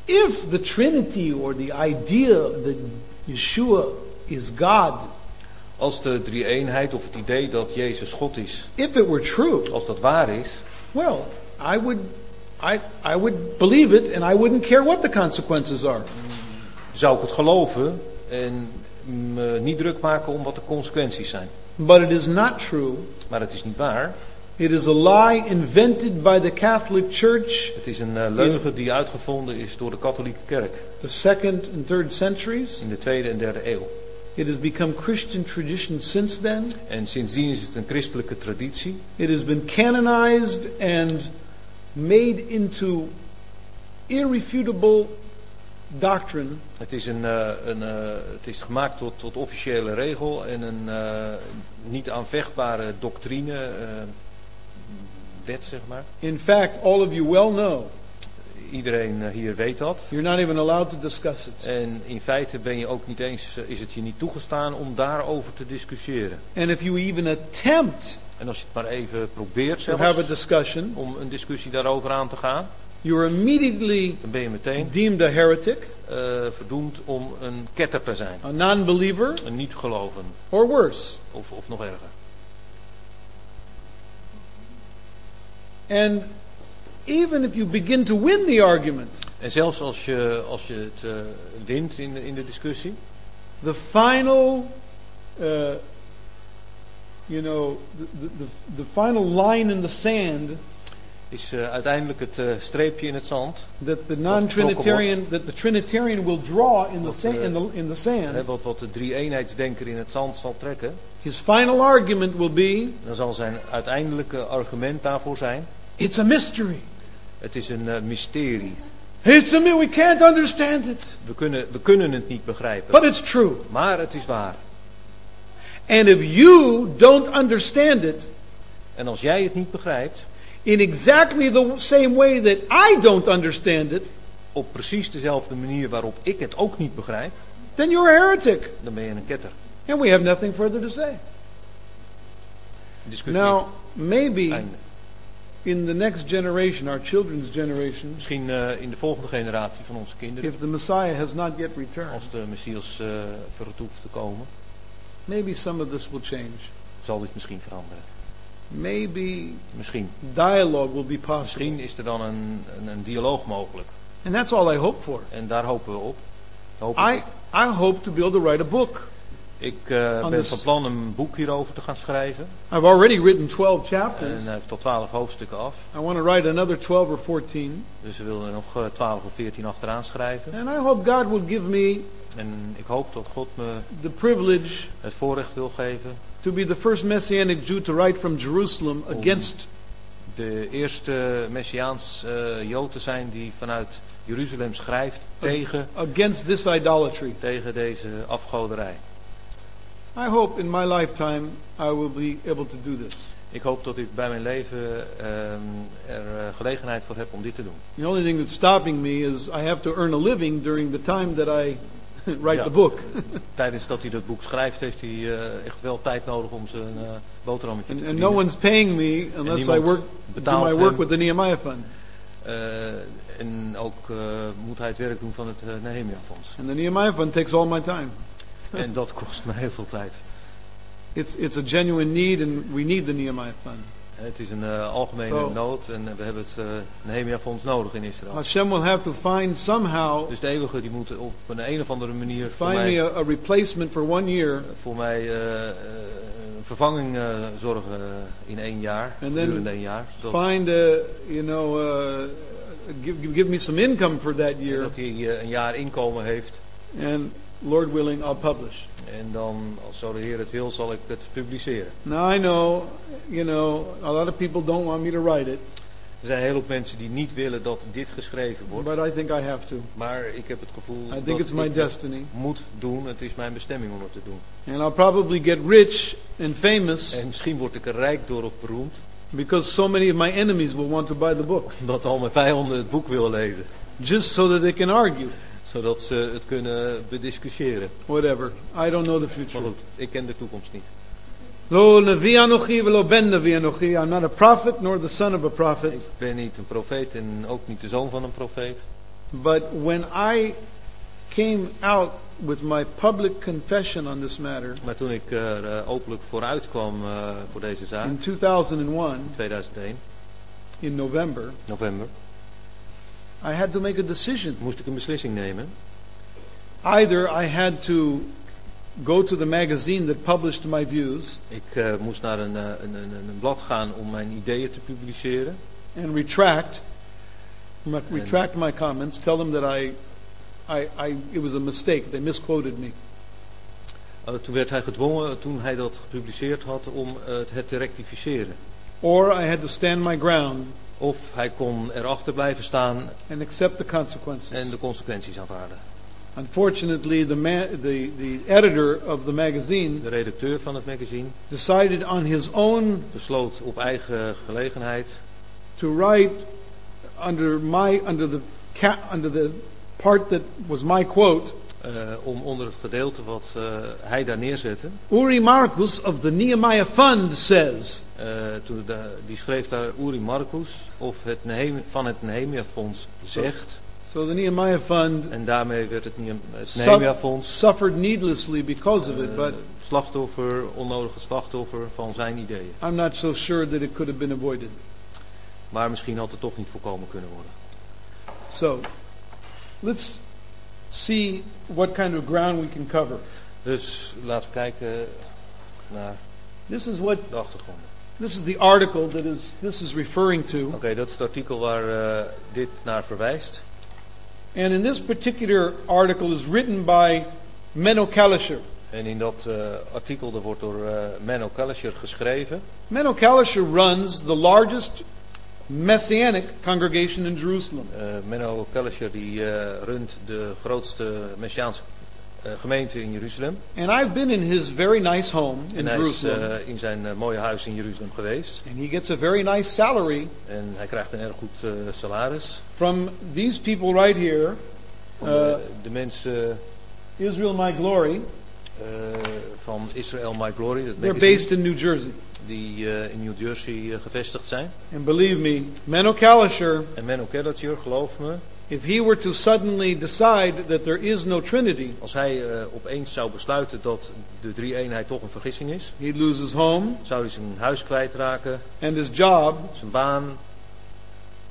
If the Trinity or the idea that Yeshua is God, Als de drie-eenheid of het idee dat Jezus God is, if it were true, als dat waar is, well, I would, I, I would believe it and I wouldn't care what the consequences are. zou ik het geloven en me niet druk maken om wat de consequenties zijn. But it is not true. Maar het is niet waar. It is a lie invented by the Catholic Church Het is een eh, leugen die uitgevonden is door de katholieke kerk the second and third centuries. in de tweede en derde eeuw. It has become Christian tradition since then. En sindsdien is het een christelijke traditie. It has been canonized and made into irrefutable doctrine Het is, een, eh, een, eh, het is gemaakt tot, tot officiële regel en een eh, niet aanvechtbare doctrine, wet zeg maar. In fact, all of you well know Iedereen hier weet dat. you're not even allowed to discuss it. En in feite ben je ook niet eens, is het je niet toegestaan om daarover te discussiëren. And if you even attempt En als je het maar even probeert to have a zelfs discussion, om een discussie daarover aan te gaan, you're immediately dan ben je meteen deemed a heretic, eh, verdoemd om een ketter te zijn. a non believer, Een niet geloven. or worse. Of, of nog erger. And even if you begin to win the argument, En zelfs als je, als je het eh, wint in, de- in de discussie, the final, uh, you know, the, the, the, final line in the sand is eh, uiteindelijk het eh, streepje in het zand. that the non-Trinitarian, that the Trinitarian will draw in the, Wat, sa- eh, in the, in the Hè, sand, wat, wat de drie-eenheidsdenker in het zand zal trekken. his final argument will be, Dan zal zijn uiteindelijke argument daarvoor zijn. it's a mystery. Het is een mysterie. It's a. We can't understand it, We kunnen, we kunnen het niet begrijpen. but it's true. Maar het is waar. And if you don't understand it En als jij het niet begrijpt, in exactly the same way that I don't understand it, op precies dezelfde manier waarop ik het ook niet begrijp, then you're a heretic. dan ben je een ketter. And we have nothing further to say. Discussie Now, maybe einde. in the next generation, our children's generation, Misschien eh, in de volgende generatie van onze kinderen, if the Messiah has not yet returned, als de Messias eh vertoeft te komen, maybe some of this will change. zal dit misschien veranderen. Maybe Misschien. dialogue will be possible. Misschien is er dan een, een, een dialoog mogelijk. And that's all I hope for. En daar hopen we op. Hoop I, ik. I hope to be able to write a book. Ik eh, ben van plan een boek hierover te gaan schrijven. I've already written 12 En chapters. hij heeft al twaalf hoofdstukken af. I want to write another 12 or 14. Dus we willen er nog eh, twaalf of veertien achteraan schrijven. And I hope God will give me En ik hoop dat God me the privilege het voorrecht wil geven to be the first Messianic Jew to write from Jerusalem against de eerste Messiaans eh Jood te zijn die vanuit Jeruzalem schrijft tegen, against this idolatry. tegen deze afgoderij. I hope in my lifetime I will be able to do this. Ik hoop dat ik bij mijn leven ehm, er eh, gelegenheid voor heb om dit te doen. The only thing that's stopping me is I have to earn a living during the time that I write Ja. the book. Tijdens dat hij dat boek schrijft heeft hij eh, echt wel tijd nodig om zijn eh boterhammetje And, te and verdienen. no one's paying me unless I work do my work hem. with the Nehemiah Fund. Eh, en ook moet hij het werk doen van het uh, Nehemia-fonds. And the Nehemiah Fund takes all my time. en dat kost me heel veel tijd. It's, it's a genuine need and we need the Nehemiah Fund. Het is een eh, algemene nood en we hebben het uh, Nehemia-fonds nodig in Israël. Hashem will have to find somehow, Dus de eeuwige die moet op een, een of andere manier voor find me mij, a, a replacement for one year. voor mij eh, eh, een vervanging eh, zorgen in één jaar, And gedurende één jaar. Find a, you know, uh, give, give me some income for that year. dat hij eh, een jaar inkomen heeft. And Lord willing, I'll publish. En dan, als zo de Heer het wil, zal ik het publiceren. Now I know, you know, a lot of people don't want me to write it, Er zijn een hele hoop mensen die niet willen dat dit geschreven wordt. but I think I have to. Maar ik heb het gevoel I think dat it's my ik het destiny. moet doen. Het is mijn bestemming om het te doen. And I'll probably get rich and famous En misschien word ik er rijk door of beroemd. because so many of my enemies will want to buy the book, Dat al mijn vijanden het boek willen lezen. just so that they can argue. Zodat ze het kunnen bediscussiëren. Whatever. I don't know the future. ik ken de toekomst niet. I'm not a prophet nor the son of a prophet. Ik ben niet een profeet en ook niet de zoon van een profeet. But when I came out with my public confession on this matter Maar toen ik er eh, openlijk vooruit kwam eh, voor deze zaak, in in 2001, 2001, in November, november, I had to make a decision. moest ik een beslissing nemen. Either I had to go to the magazine that published my views Ik eh, moest naar een, eh, een, een, een blad gaan om mijn ideeën te publiceren. and retract, retract my comments, tell them that I, I, I, it was a mistake. They misquoted me. Eh, toen werd hij gedwongen, toen hij dat gepubliceerd had, om het te rectificeren. Or I had to stand my ground Of hij kon erachter blijven staan and accept the en consequences. de consequenties aanvaarden. Unfortunately, the, ma- the, the editor of the magazine De redacteur van het magazine decided on his own besloot op eigen gelegenheid to write under my under the under the part that was my quote. Eh, om onder het gedeelte wat eh, hij daar neerzette. Uri Marcus of the Nehemiah Fund says. eh, toen de- die schreef daar Uri Marcus of het Nehem- van het Nehemia Fonds zegt. So the Nehemiah Fund En daarmee werd het, Nehem- het Suf- Nehemia Fonds suffered needlessly because of it, but slachtoffer, onnodige slachtoffer van zijn ideeën. I'm not so sure that it could have been avoided. Maar misschien had het toch niet voorkomen kunnen worden. So let's see what kind of ground we can cover. Dus laten we kijken naar This is what de achtergronden. this is the article that is this is referring to. Oké, dat is het artikel waar eh, dit naar verwijst. And in this particular article is written by Menno Kalischer. En in dat eh, artikel dat wordt door eh, Menno Kalischer geschreven. Menno Kalischer runs the largest messianic congregation in Jerusalem. Eh, Menno Kalischer die eh, runt de grootste Messiaanse eh, gemeente in Jeruzalem. And I've been in his very nice home in En hij is Jerusalem. eh, in zijn eh, mooie huis in Jeruzalem geweest. and he gets a very nice salary En hij krijgt een erg goed salaris. from these people right here, de, de mensen Israel My Glory. van Israel My Glory, dat They're magazine, based in New Jersey. Die eh, in New Jersey eh, gevestigd zijn. And believe me, Menno Kalischer, En Menno Kalischer, geloof me, if he were to suddenly decide that there is no Trinity, als hij eh, opeens zou besluiten dat de drie-eenheid toch een vergissing is, he'd lose his home zou hij zijn huis kwijtraken, and his job zijn baan,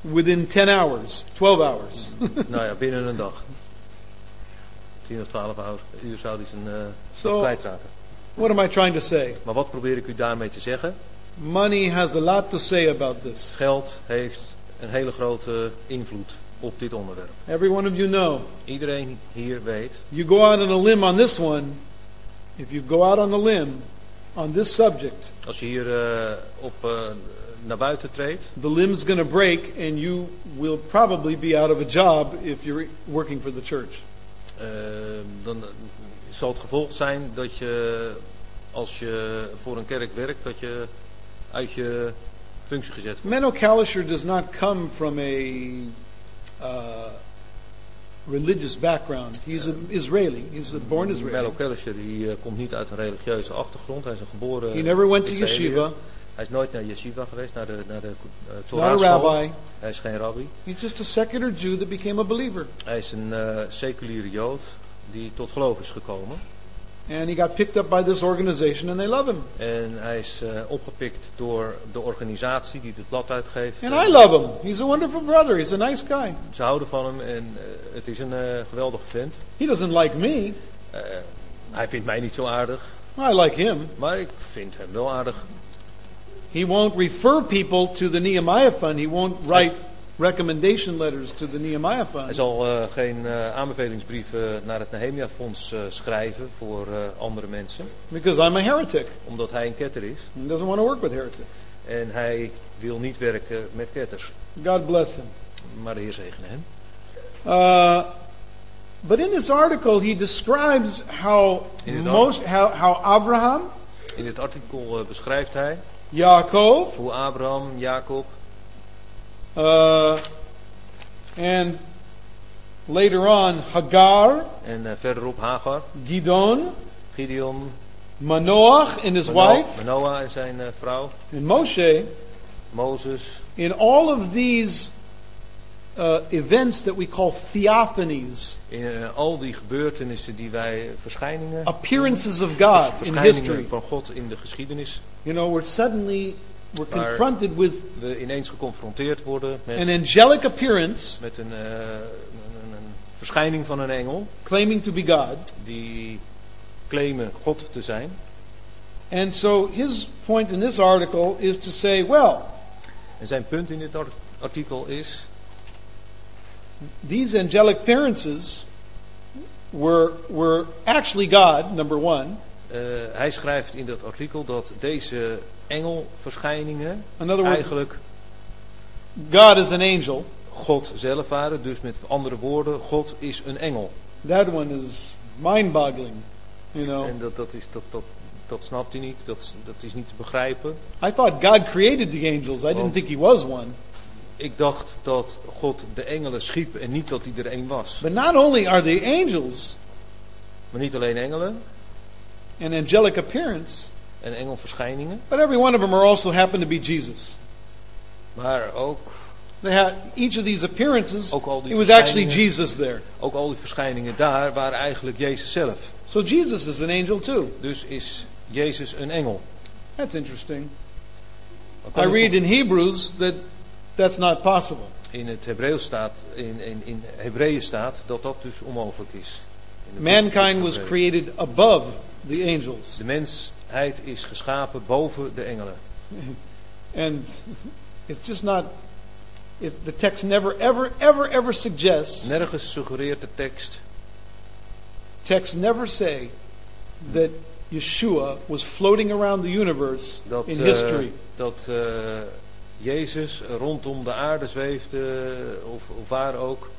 within 10 hours, 12 hours. nou ja, binnen een dag. 10 of 12 uur zou hij zijn dat kwijtraken. What am I trying to say? Maar wat probeer ik u daarmee te zeggen? Money has a lot to say about this. Geld heeft een hele grote invloed op dit onderwerp. Every one of you know. Iedereen hier weet, You go out on a limb on this one. If you go out on the limb on this subject, als je hier eh, op, eh, naar buiten treedt, the limb's going to break and you will probably be out of a job if you're working for the church. eh, dan zal het gevolg zijn dat je, als je voor een kerk werkt, dat je uit je functie gezet wordt. Menno Kalischer does not come from a uh, religious background. He's an Israeli. He's a born Israeli. Kalischer die eh, komt niet uit een religieuze achtergrond. Hij is een geboren He never went to yeshiva. Hij is nooit naar yeshiva geweest, naar de, naar de uh, Torah a school. rabbi. Hij is geen rabbi. He's just a secular Jew that became a believer. Hij is een eh, seculiere jood die tot geloof is gekomen. And he got picked up by this organization and they love him. En hij is eh, opgepikt door de organisatie die het blad uitgeeft. And I love him. He's a wonderful brother. He's a nice guy. Ze houden van hem en eh, het is een eh, geweldige vent. He doesn't like me. Hij vindt mij niet zo aardig, I like him. maar ik vind hem wel aardig. He won't refer people to the Nehemiah Fund. He won't write recommendation letters to the Nehemiah Hij Fund. zal eh, geen eh, aanbevelingsbrieven naar het Nehemia Fonds eh, schrijven voor eh, andere mensen, Because I'm a heretic. omdat hij een ketter is. He doesn't want to work with heretics. En hij wil niet werken met ketters. God bless him. Maar de Heer zegene hem. Uh, but in this article, he describes how, most, how, how Abraham, In dit artikel eh, beschrijft hij Yaakov, hoe Abraham, Jacob uh, and later on Hagar, en eh, verderop Hagar, Gidon, Gideon, Manoach and his Mano- wife, Manoah en zijn eh, vrouw, and Moshe, Moses. in all of these uh, events that we call theophanies, In eh, al die gebeurtenissen die wij verschijningen, appearances of God in history. van God in de geschiedenis, You know, we're suddenly we're confronted with we ineens geconfronteerd worden met, an angelic appearance met een, eh, een, een- verschijning van een engel claiming to be God. die claimen God te zijn. And so his point in this article is to say, well, En zijn punt in dit art- artikel is these angelic appearances were were actually God, number one. Eh, hij schrijft in dat artikel dat deze engelverschijningen words, eigenlijk God is an angel. God zelf waren. Dus met andere woorden, God is een engel. That one is mind-boggling. You know, En dat, dat, is, dat, dat, dat snapt hij niet, dat, dat is niet te begrijpen. I thought God created the angels. I didn't think He was one. Ik dacht dat God de engelen schiep en niet dat hij er één was. But not only are they angels, Maar niet alleen engelen an angelic appearance, en engelverschijningen, but every one of them are also happen to be Jesus. maar ook, They had each of these appearances. Ook al die It was actually verschijningen. Jesus there. ook al die verschijningen daar waren eigenlijk Jezus zelf. So Jesus is an angel too. Dus is Jezus een engel. That's interesting. I read in Hebrews that that's not possible. in het Hebreeuws staat, in, in, in Hebreeën staat dat dat dus onmogelijk is. Mankind was created above the angels. De mensheid is geschapen boven de engelen. And it's just not, it, the text never, ever, ever, ever suggests, Nergens suggereert de tekst texts never say that Yeshua was floating around the universe dat, in eh, history. dat eh, Jezus rondom de aarde zweefde, of, of waar ook,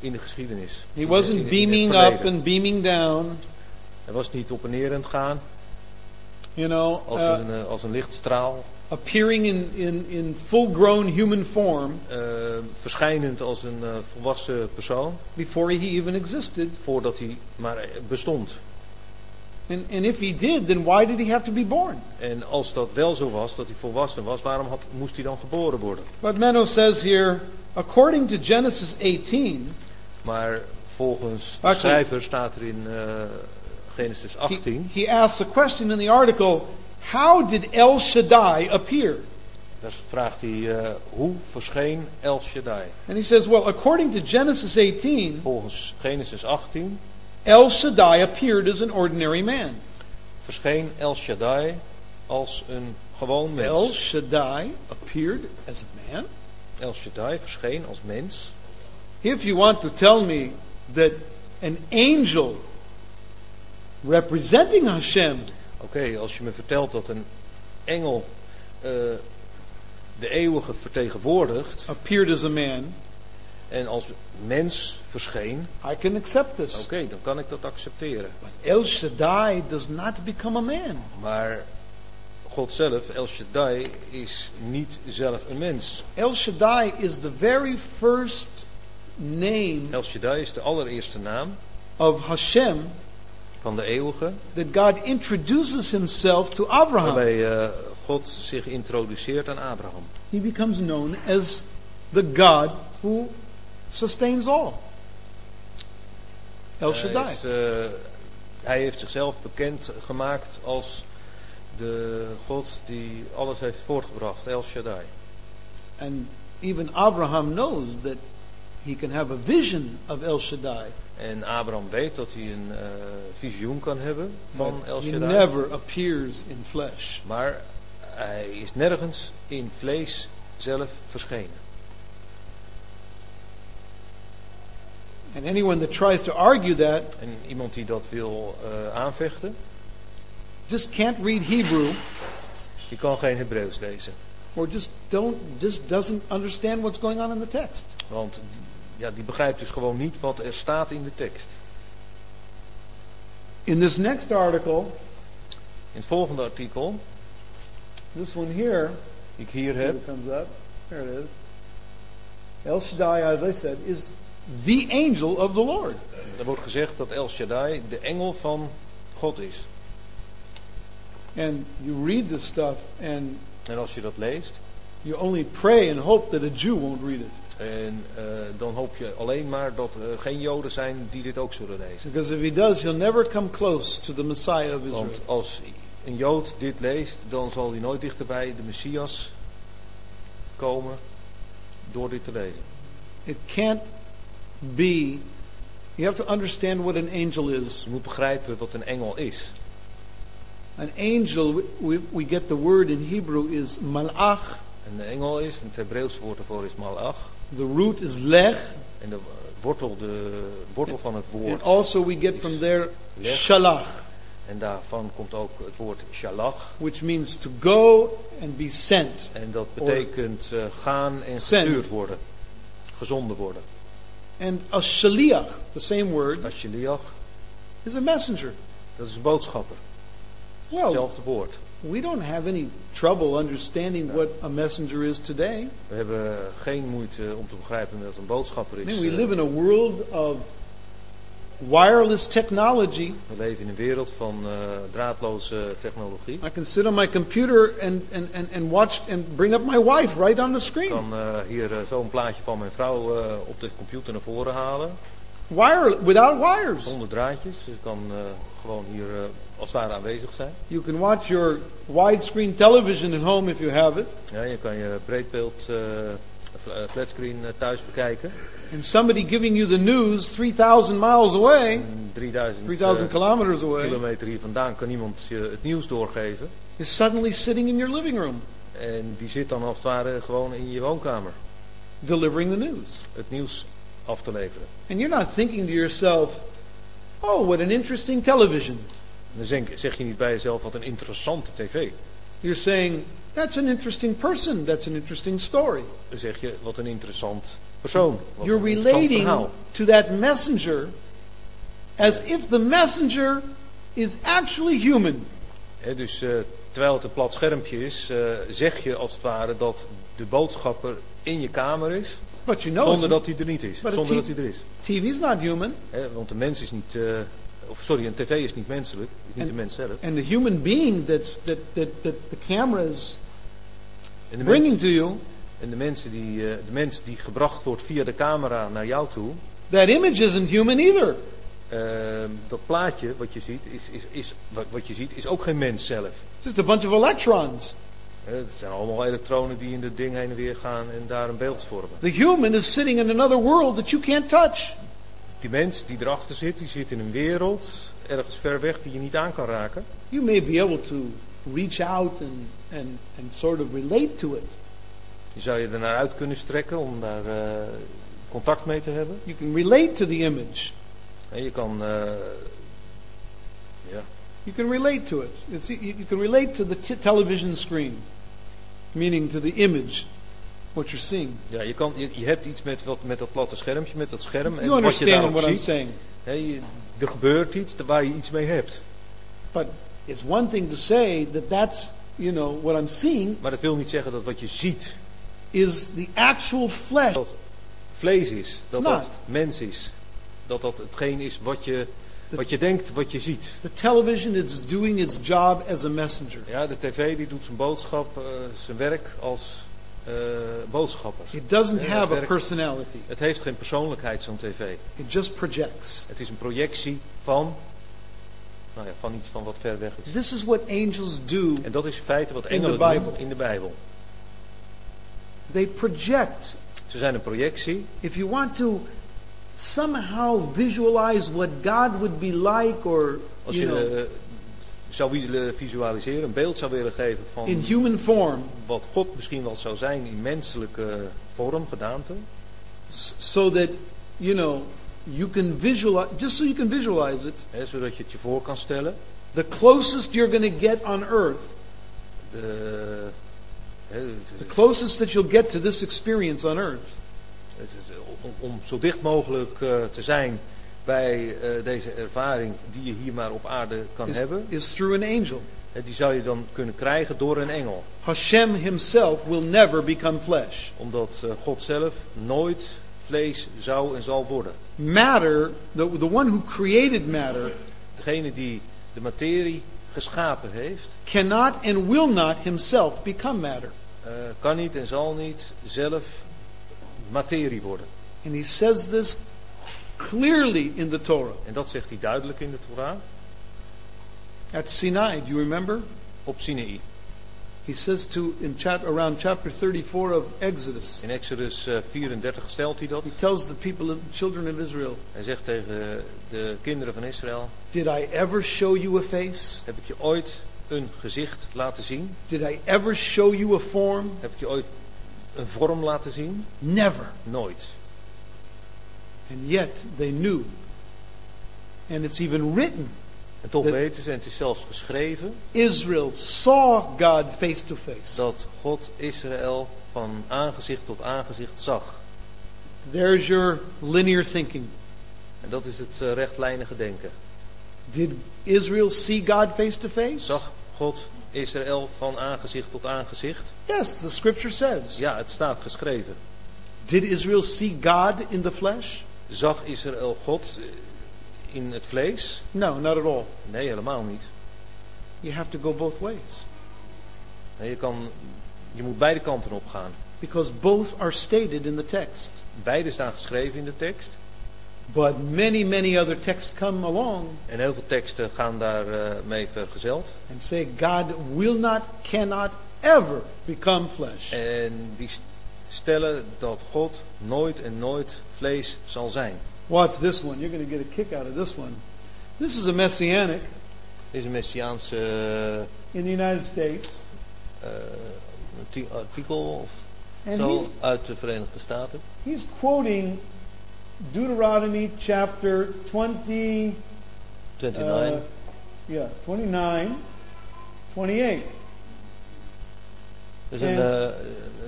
in de geschiedenis. He In- wasn't in- in het beaming up and beaming down, Hij was niet op en neer aan het gaan you know, als, uh, een, eh, als een lichtstraal, appearing in, in, in full grown human form eh, verschijnend als een eh, volwassen persoon, before he even existed. voordat hij maar bestond. And, and if he did, then why did he have to be born? En als dat wel zo was, dat hij volwassen was, waarom had, moest hij dan geboren worden? But Menno says here, according to Genesis 18, Maar volgens de schrijver staat er in Genesis he, 18, he asks a question in the article How did El Shaddai appear? daar vraagt hij, eh, hoe verscheen El Shaddai? And he says, Well, according to Genesis 18, Volgens Genesis 18 El Shaddai appeared as an ordinary man. verscheen El Shaddai als een gewoon El. Shaddai appeared as a man? El Shaddai verscheen als mens. If you want to tell me that an angel representing Hashem Oké, als je me vertelt dat een engel eh, de eeuwige vertegenwoordigt appeared as a man, en als mens verscheen, I can accept this. oké, dan kan ik dat accepteren. But El Shaddai does not become a man. Maar God zelf, El Shaddai, is niet zelf een mens. El Shaddai is the very first name El Shaddai is de allereerste naam of Hashem van de eeuwige, that God introduces himself to Abraham. waarbij eh, God zich introduceert aan Abraham. He becomes known as the God who sustains all. El Hij Shaddai. is, eh, hij heeft zichzelf bekend gemaakt als de God die alles heeft voortgebracht, El Shaddai. And even Abraham knows that he can have a vision of El Shaddai. En Abraham weet dat hij een eh, visioen kan hebben van El he Shaddai. never appears in flesh. Maar hij is nergens in vlees zelf verschenen. And anyone that tries to argue that En iemand die dat wil eh, aanvechten, just can't read Hebrew die kan geen Hebreeuws lezen. or just don't just doesn't understand what's going on in the text. Want ja, die begrijpt dus gewoon niet wat er staat in de tekst. In this next article, In het volgende artikel, this one here, ik hier here heb, it comes up. There it is. El Shaddai, as I said, is the angel of the Lord. er wordt gezegd dat El Shaddai de engel van God is. And you read this stuff and En als je dat leest, you only pray and hope that a Jew won't read it. En uh, dan hoop je alleen maar dat er geen Joden zijn die dit ook zullen lezen. Because if he does, he'll never come close to the Messiah of Israel. Want als een Jood dit leest, dan zal hij nooit dichterbij de Messias komen door dit te lezen. It can't be. You have to understand what an angel is. Je moet begrijpen wat een engel is. An angel, we, we get the word in Hebrew is malach. Een engel is, het Hebreeuwse woord ervoor is malach. The root is lech. En de wortel, de wortel van het woord. And also we get from there lech. shalach. En daarvan komt ook het woord shalach. Which means to go and be sent. En dat betekent uh, gaan en Send. gestuurd worden. Gezonden worden. And a shaliach, the same word, A shaliach, is a messenger. dat is een boodschapper. Well, Hetzelfde woord. We don't have any trouble understanding what a messenger is today. We hebben geen moeite om te begrijpen dat een boodschapper is. we eh, live in a world of wireless technology. We leven in een wereld van uh, draadloze technologie. I can sit on my computer and, and, and, and watch and bring up my wife right on the Ik screen. kan uh, hier uh, zo een plaatje van mijn vrouw op de computer naar voren halen. Wire, without wires. Zonder draadjes. Dus ik kan gewoon hier als ware aanwezig zijn. You can watch your widescreen television at home if you have it. Ja, je kan je breedbeeld uh, flatscreen uh, thuis bekijken. And somebody giving you the news 3,000 miles away, En 3000 3,000 kilometers away, kilometer hier vandaan kan iemand je het nieuws doorgeven. is suddenly sitting in your living room En die zit dan als het ware gewoon in je woonkamer. delivering the news. Het nieuws af te leveren. And you're not thinking to yourself, oh, what an interesting television. Dan zeg, je niet bij jezelf wat een interessante tv. You're saying, that's an interesting person, that's an interesting story. Dan zeg je wat een interessant persoon. Wat You're een relating verhaal. to that messenger as if the messenger is actually human. Dus uh, terwijl het een plat schermpje is, uh, zeg je als het ware dat de boodschapper in je kamer is. But you know zonder dat hij er niet is. Zonder dat hij er is. TV is not human, want de mens is niet. Uh, of sorry, een tv is niet menselijk. Is niet En- de mens zelf. and the human being that's, that, that, that the camera is En de, bringing mens, to you, en de, mensen die, uh, de mens die gebracht wordt via de camera naar jou toe. that image isn't human either. Uh, dat plaatje wat je ziet, is, is, is, wat, wat je ziet, is ook geen mens zelf. It's just a bunch of electrons. Hè, het zijn allemaal elektronen die in het ding heen en weer gaan en daar een beeld vormen. The human is sitting in another world that you can't touch. Die mens die erachter zit, die zit in een wereld ergens ver weg die je niet aan kan raken. You may be able to reach out and, and, and sort of relate to it. Je zou je er naar uit kunnen strekken om daar uh, contact mee te hebben. You can relate to the image. En je kan, uh, ja, You can relate to it. It's, you, can relate to the television screen, meaning to the image, what you're seeing. ja, je, kan, je, je hebt iets met, wat, met dat platte schermpje, met dat scherm. En You wat je daarop what I'm ziet, hè, je, er gebeurt iets waar je iets mee hebt. But it's one thing to say that that's, you know, what I'm seeing Maar dat wil niet zeggen dat wat je ziet, is the actual flesh. dat vlees is, dat dat mens is. Dat dat hetgeen is wat je, wat je denkt, wat je ziet. The television is doing its job as a messenger. Ja, de tv die doet zijn boodschap, uh, zijn werk als uh, boodschapper. It doesn't Ja, have het a personality. Het heeft geen persoonlijkheid, zo'n tv. It just projects. Het is een projectie van, nou ja, van iets van wat ver weg is. This is what angels do. En dat is in feite wat engelen doen in de Bijbel. They project. Ze zijn een projectie. If you want to somehow visualize what God would be like, or Als you je know, uh, zou willen visualiseren, een beeld zou willen geven van in human form, wat God misschien wel zou zijn in menselijke vorm, gedaante. so that you know you can visualize, just so you can visualize it. Zodat je het je voor kan stellen. The closest you're going to get on earth, De, the closest that you'll get to this experience on earth, eh, om, om zo dicht mogelijk uh, te zijn bij uh, deze ervaring die je hier maar op aarde kan is, hebben. is through an angel. Uh, die zou je dan kunnen krijgen door een engel. Hashem himself will never become flesh. Omdat uh, God zelf nooit vlees zou en zal worden. Matter, the, the one who created matter, Degene die de materie geschapen heeft, cannot and will not himself become matter. uh, kan niet en zal niet zelf materie worden. And he says this clearly in the Torah. En dat zegt hij duidelijk in de Torah At Sinai, do you remember? op Sinai. He says to in chap, around chapter 34 of Exodus. In Exodus eh, 34 stelt hij dat. He tells the people, of, children of Israel, Hij zegt tegen de kinderen van Israël: "Did I ever show you a face? Heb ik je ooit een gezicht laten zien? Did I ever show you a form? Heb ik je ooit een vorm laten zien? Never." Nooit. And yet they knew. And it's even written, En toch Dat- weten ze, en het is zelfs geschreven, Israel saw God face to face. dat God Israël van aangezicht tot aangezicht zag. There's your linear thinking. En dat is het eh, rechtlijnige denken. Did Israel see God face to face? Zag God Israël van aangezicht tot aangezicht? Yes, the scripture says. Ja, het staat geschreven. Did Israel see God in the flesh? Zag Israël God in het vlees? No, not at all. Nee, helemaal niet. You have to go both ways. Nee, je, kan, je moet beide kanten op gaan. Because both are stated in the text. Beide staan geschreven in de tekst. But many, many other texts come along En heel veel teksten gaan daar eh, mee vergezeld. and say God will not, cannot ever become flesh. En die st- stellen dat God nooit en nooit vlees zal zijn. Watch this one. You're going to get a kick out of this one. This is a messianic Dit is een Messiaanse in the United States. arti- artikel of And zo uit de Verenigde Staten. he's quoting Deuteronomy chapter 20. 29. Uh, yeah, 29, 28. Dat is eh, een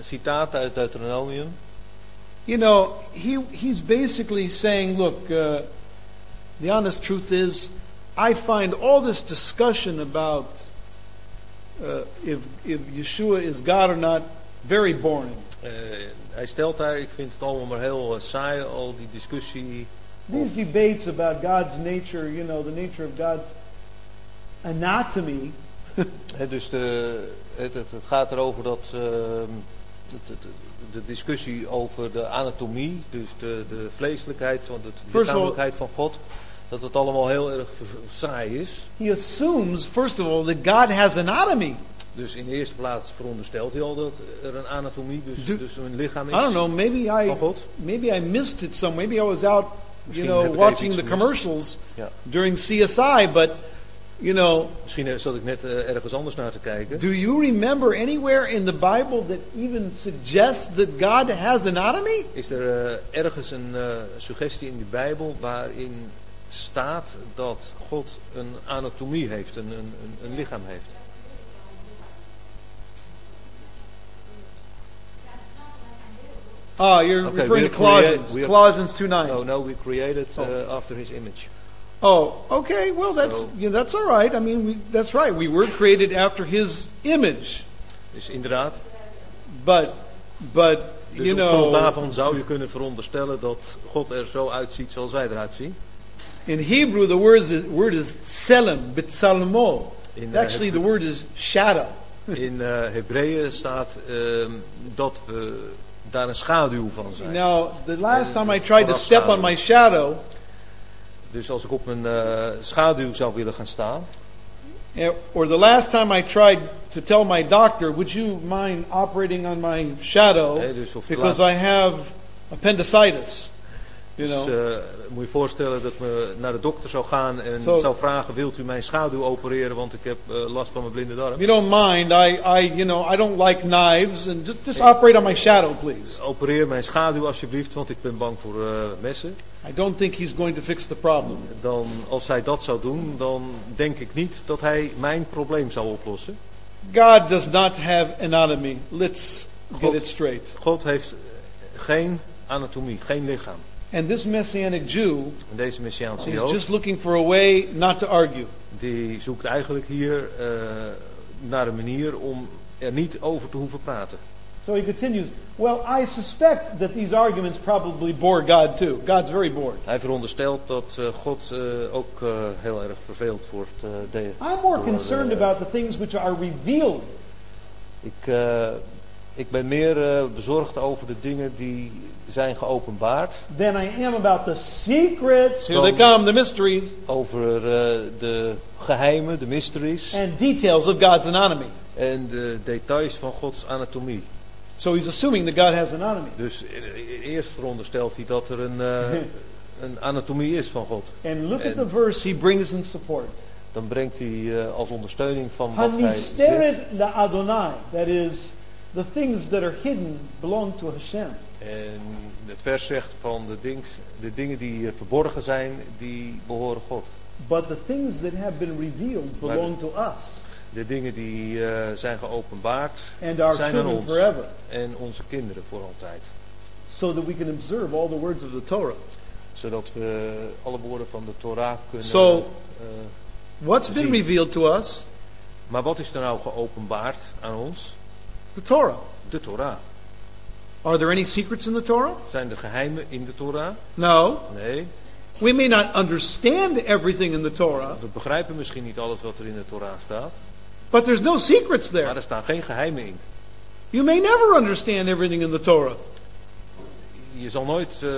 citaat uit Deuteronomium. You know, he, he's basically saying, look, uh, the honest truth is, I find all this discussion about uh, if, if Yeshua is God or not very boring. Eh, hij stelt daar, ik vind het allemaal maar heel eh, saai, al die discussie. These debates about God's nature, you know, the nature of God's anatomy, dus de, het, het, het gaat erover dat ehm, de discussie over de anatomie, dus de, de vleeselijkheid van de lichamelijkheid van God, dat het allemaal heel erg saai is. he assumes, first of all, that God has anatomy. Dus in de eerste plaats veronderstelt hij al dat er een anatomie, dus, Do- dus een lichaam is I don't know, maybe I, van God. maybe I missed it some. Maybe I was out, you know, watching the commercials during CSI, but, you know, Misschien eh, zat ik net eh, ergens anders naar te kijken. Do you remember anywhere in the Bible that even suggests that God has anatomy? Is er eh, ergens een eh, suggestie in de Bijbel waarin staat dat God een anatomie heeft, een, een, een, een lichaam heeft? Ah, you're Okay, referring to Colossians. create- we're- Colossians 2 9. No, no, we created uh, Oh. after his image. Oh, okay. Well, that's So- you know, that's all right. I mean, we, that's right. We were created after His image, Dus inderdaad, but but dus you op grond know, daarvan zou je kunnen veronderstellen dat God er zo uitziet zoals wij eruit zien. in Hebrew the word is word is tselem, bitsalmo. In, eh, Actually, the word is shadow. in eh Hebreeën staat ehm, dat we daar een schaduw van zijn. Now, the last time I tried to step on my shadow, Dus als ik op mijn eh, schaduw zou willen gaan staan, eh, or the last time I tried to tell my doctor, would you mind operating on my shadow? dus because I have appendicitis. You Dus eh, moet je voorstellen dat ik me naar de dokter zou gaan en Zo. zou vragen: wilt u mijn schaduw opereren, want ik heb eh, last van mijn blinde darm. you don't mind, I, I, you know, I don't like knives, and just, just operate on my shadow, please. Opereer mijn schaduw alsjeblieft, want ik ben bang voor eh, messen. I don't think he's going to fix the problem. Dan, als hij dat zou doen, dan denk ik niet dat hij mijn probleem zou oplossen. God does not have anatomy. Let's get it straight. God heeft geen anatomie, geen lichaam. And this messianic Jew En deze Messiaanse is just looking for a way not to argue. die zoekt eigenlijk hier eh, naar een manier om er niet over te hoeven praten. So he continues, Well, I suspect that these arguments probably bore God too. God's very bored. Hij veronderstelt dat eh, God eh, ook heel erg verveeld wordt. I'm more concerned about the things which are revealed. Ik, Ik ben meer eh, bezorgd over de dingen die zijn geopenbaard. than I am about the secrets. Here they come, the mysteries Over eh, de geheimen, de mysteries. and details of God's anatomy. En de details van Gods anatomie. So he's assuming that God has anatomy. Dus eh, eerst veronderstelt hij dat er een, eh, een anatomie is van God. And look at the verse he brings in support. Dan brengt hij eh, als ondersteuning van wat hij zegt. Hanisteret la Adonai. That is, the things that are hidden belong to Hashem. En het vers zegt van de, dings, de dingen die eh, verborgen zijn, die behoren God. But the things that have been revealed belong to us De dingen die eh, zijn geopenbaard and our zijn aan children ons forever. en onze kinderen voor altijd. So that we can observe all the words of the Torah. Zodat we alle woorden van de Torah kunnen... So- eh, What's been Zien. revealed to us? maar wat is er nou geopenbaard aan ons? The Torah. De Torah. Are there any secrets in the Torah? Zijn er geheimen in de Torah? No. Nee. We may not understand everything in the Torah, We begrijpen misschien niet alles wat er in de Torah staat. but there's no secrets Maar there. er staan geen geheimen in. You may never understand everything in the Torah, Je zal nooit eh,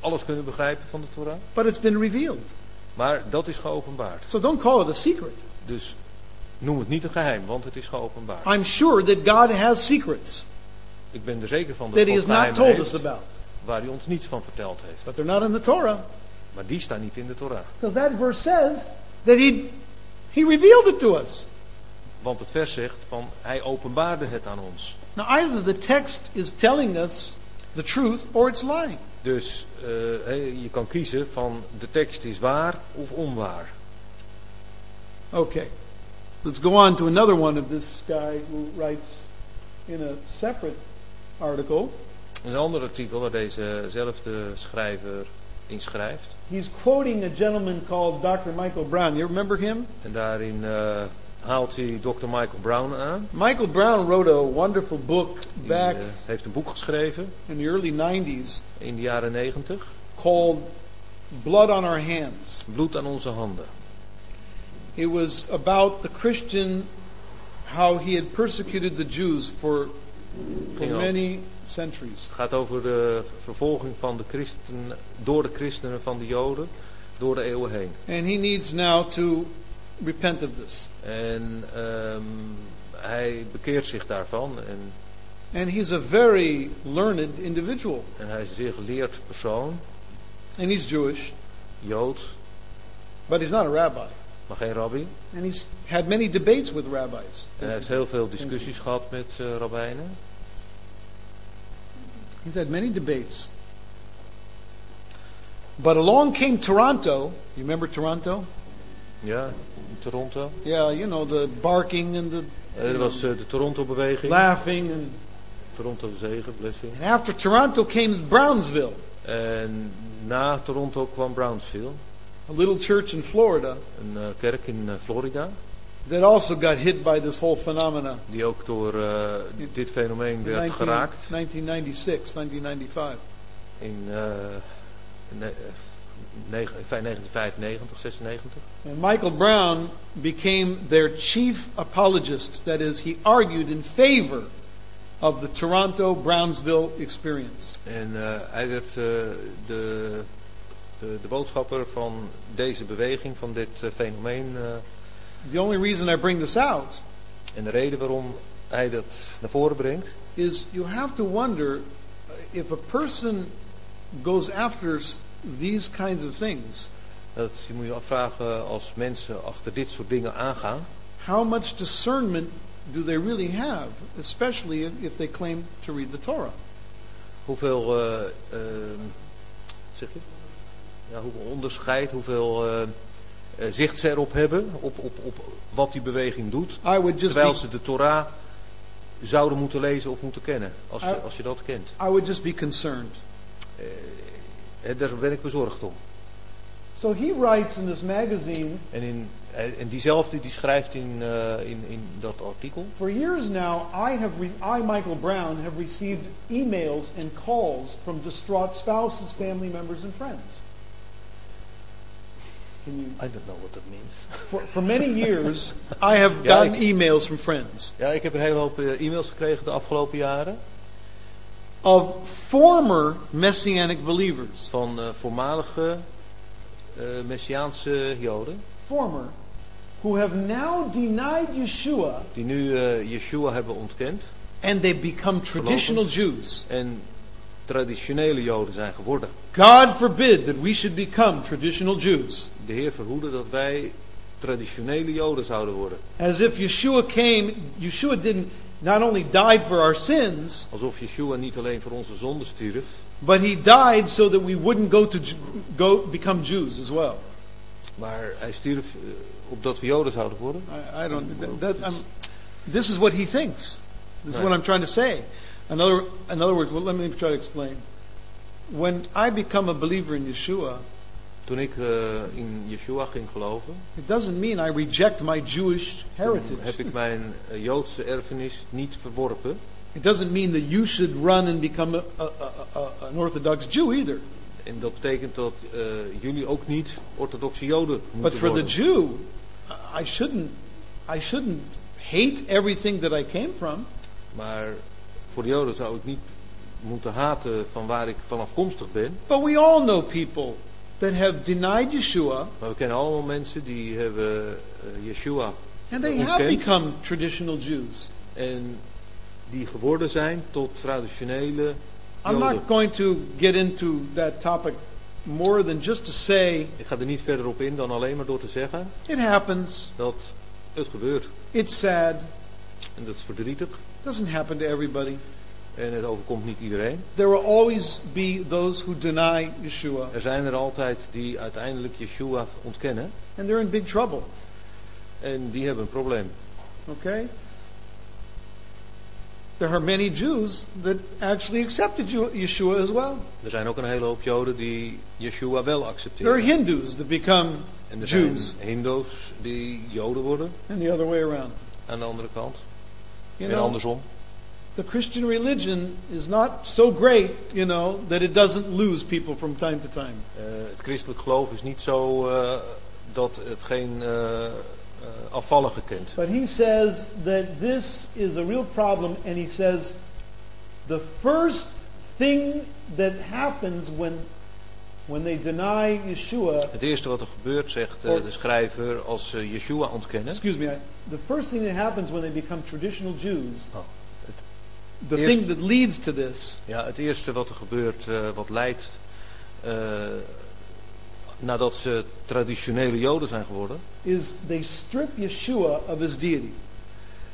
alles kunnen begrijpen van de Torah. but it's been revealed. Maar dat is geopenbaard. So don't call it a secret. Dus noem het niet een geheim, want het is geopenbaard. I'm sure that God has secrets Ik ben er zeker van dat God geheimen told heeft us about, waar hij ons niets van verteld heeft. but they're not in the Torah. Maar die staan niet in de Torah. Because that verse says that He, he revealed it to us. Want het vers zegt van hij openbaarde het aan ons. Now, either the text is telling us the truth or it's lying. Dus hè, je kan kiezen van de tekst is waar of onwaar. Okay. Let's go on to another one of this guy who writes in a separate article. Een ander artikel waar dezezelfde schrijver in schrijft. He's quoting a gentleman called Dr. Michael Brown. You remember him? En daarin eh, haalt hij Dr. Michael Brown aan. Michael Brown wrote a wonderful book Die back eh, heeft een boek geschreven in the early 90s in de jaren negentig. called Blood on Our Hands. Bloed aan onze handen. It was about the Christian, how he had persecuted the Jews for, for many centuries. Het gaat over de vervolging van de christen, door de christenen van de joden door de eeuwen heen. And he needs now to repent of this. En ehm, hij bekeert zich daarvan en, And he's a very learned individual. en hij is een zeer geleerd persoon, And he's Jewish, jood, but he's not a rabbi. Maar geen rabbi. And he's had many debates with rabbis. En hij heeft heel veel discussies gehad met eh rabbijnen. He's had many debates. But along came Toronto. You remember Toronto? Ja, Toronto. Yeah, you know, the barking and the Eh, Er was eh, de Toronto-beweging. laughing. And, Toronto zegen, blessing. and after Toronto came Brownsville, En na Toronto kwam Brownsville, a little church in Florida een eh, kerk in eh, Florida. that also got hit by this whole phenomena. Die ook door eh, dit fenomeen werd 19 geraakt. 1996, 1995. In eh, ne- eh, negen- 1995, 96. And Michael Brown became their chief apologist. That is, he argued in favor of the Toronto Brownsville experience. En hij werd de, de, de boodschapper van deze beweging, van dit eh, fenomeen. eh, The only reason I bring this out en de reden waarom hij dat naar voren brengt, is you have to wonder if a person goes after these kinds of things, dat je moet je afvragen als mensen achter dit soort dingen aangaan, how much discernment do they really have, especially if, they claim to read the Torah? hoeveel, eh, ehm, zeg je, ja, hoeveel onderscheid, hoeveel eh, zicht ze erop hebben op, op, op wat die beweging doet, terwijl ze de Torah zouden moeten lezen of moeten kennen, als je, als je dat kent. I would just be concerned. Eh, daar ben ik bezorgd om. So he writes in this magazine En, in, en diezelfde die schrijft in, eh, in, in dat artikel. For years now, I have re- I, Michael Brown, have received emails and calls from distraught spouses, family members, and friends. You? I don't know what that means. For, for many years, I have Ja, gotten ik- emails from friends Ja, ik heb een hele hoop eh, e-mails gekregen de afgelopen jaren. of former messianic believers, Van eh, voormalige eh, Messiaanse Joden. former, who have now denied Yeshua Die nu eh Yeshua hebben ontkend. and they become traditional Jews. En traditionele Joden zijn geworden. God forbid that we should become traditional Jews. De Heer verhoede dat wij traditionele Joden zouden worden. As if Yeshua came, Yeshua didn't not only died for our sins, Alsof Yeshua niet alleen voor onze zonden stierf. but he died so that we wouldn't go to go become Jews as well. Maar hij stierf eh, opdat we Joden zouden worden. I, I don't. That, that, this is what he thinks. This is what. I'm trying to say. In other, in other words, well, let me try to explain. When I become a believer in Yeshua, Toen ik eh, in Yeshua ging geloven, it doesn't mean I reject my Jewish heritage. heb ik mijn eh, Joodse erfenis niet verworpen. It doesn't mean that you should run and become a, a, a, an Orthodox Jew either. En dat betekent dat eh, jullie ook niet orthodoxe Joden But moeten for the worden. Jew, I shouldn't, I shouldn't hate everything that I came from. Maar voor de Joden zou ik niet moeten haten van waar ik van afkomstig ben. But we all know people that have denied Yeshua Maar we kennen allemaal mensen die hebben eh, Yeshua and they Ontkend. have become traditional Jews. en die geworden zijn tot traditionele I'm Joden. not going to get into that topic more than just to say Ik ga er niet verder op in dan alleen maar door te zeggen it happens, dat het gebeurt. it's sad, En dat is verdrietig. Doesn't happen to everybody. En het overkomt niet iedereen. There will always be those who deny Yeshua, Er zijn er altijd die uiteindelijk Yeshua ontkennen. and they're in big trouble. En die hebben een probleem. Okay? There are many Jews that actually accepted Yeshua as well. Er zijn ook een hele hoop Joden die Yeshua wel There are accepteren. Hindus that become En er Jews, zijn die Joden worden. and the other way around. Aan de andere kant. You en know, andersom. the Christian religion is not so great, you know, that it doesn't lose people from time to time. Eh, het christelijk geloof is niet zo eh, dat het geen eh, eh, afvallige kent. But he says that this is a real problem, and he says the first thing that happens when when they deny Yeshua, Het eerste wat er gebeurt, zegt eh, de schrijver, als ze Yeshua ontkennen. excuse me, I- the first thing that happens when they become traditional Jews, Oh, het, the Eerst- thing that leads to this ja, het eerste wat er gebeurt, eh, wat leidt eh, nadat ze traditionele Joden zijn geworden. is they strip Yeshua of his deity.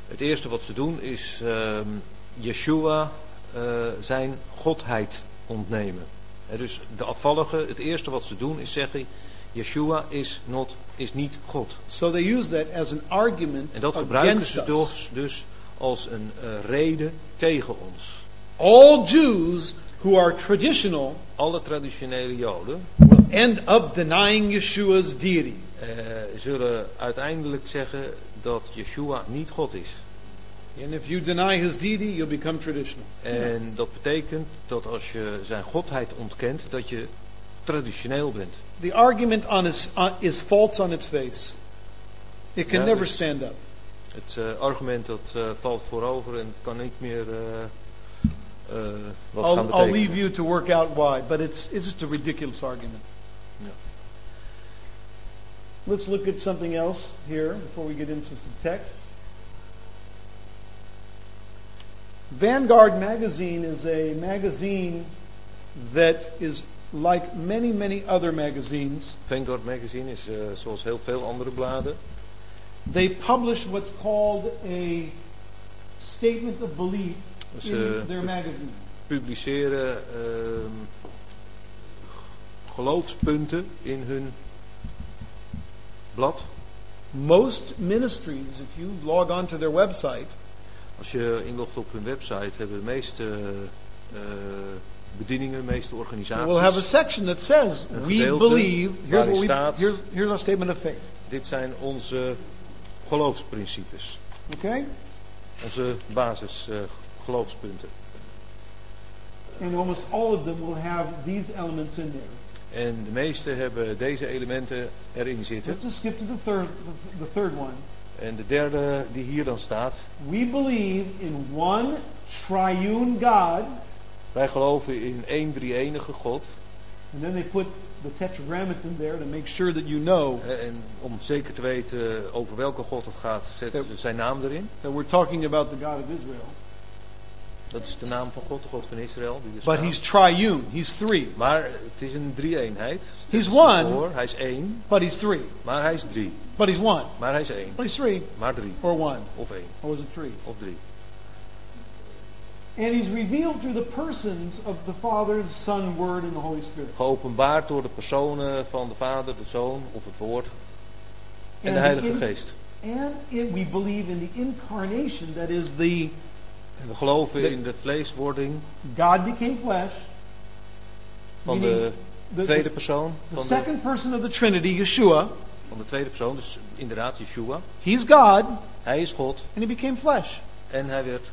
Het eerste wat ze doen is ehm Yeshua eh, zijn godheid ontnemen. Hè, dus de afvallige, het eerste wat ze doen is zeggen, Yeshua is, not, is niet God. So they use that as an argument En dat gebruiken ze us. dus, dus als een eh, reden tegen ons. All Jews who are traditional Alle traditionele Joden will end up denying Yeshua's deity. eh, zullen uiteindelijk zeggen dat Yeshua niet God is. And if you deny his deity, you'll become traditional. En dat betekent dat als je zijn godheid ontkent, dat je traditioneel bent. The argument on on, is false on its face. It can Ja, never dus- stand up. Het eh, argument dat eh, valt voorover en het kan niet meer eh, wat I'll, I'll leave you to work out why, but it's, it's just a ridiculous argument. Ja. Let's look at something else here before we get into some text. Vanguard magazine is a magazine that is like many, many other magazines. Vanguard Magazine is eh, zoals heel veel andere bladen. They publish what's called a statement of belief Dus, in eh, their magazine. publiceren ehm, geloofspunten in hun blad. Most ministries, if you log on to their website, Als je inlogt op hun website, hebben de meeste eh, bedieningen, de meeste organisaties. will have a section that says, "We believe." Here's what we. staat- Here's here's our statement of faith. Dit zijn onze geloofsprincipes. Okay, Onze basis eh, geloofspunten. and almost all of them will have these elements in there. En de meesten hebben deze elementen erin zitten. Let's just skip to the third, the third one. En de derde die hier dan staat. We believe in one triune God. Wij geloven in één drie-enige God. And then they put the tetragrammaton there to make sure that you know Eh, En om zeker te weten over welke God het gaat, zetten ze zijn naam erin. that we're talking about the God of Israel. Dat is de naam van God, de God van Israël. Die But he's triune. He's three. Maar het is een drie-eenheid. He's one. woord. Hij is één, But he's three. maar hij is drie. But he's one. Maar hij is één, But he's three. maar drie. Or one. Of één, Or was it three? of drie. And he's revealed through the persons of the Father, the Son, Word, and the Holy Spirit. Geopenbaard door de personen van de Vader, de Zoon of het Woord en de Heilige in- Geest. And it, we believe in the incarnation, that is the En we geloven De- in de vleeswording God became flesh. van de the, tweede the, persoon the van de, second person of the Trinity, Yeshua. van de tweede persoon, dus inderdaad Yeshua. He's God, Hij is God and he became flesh. en hij werd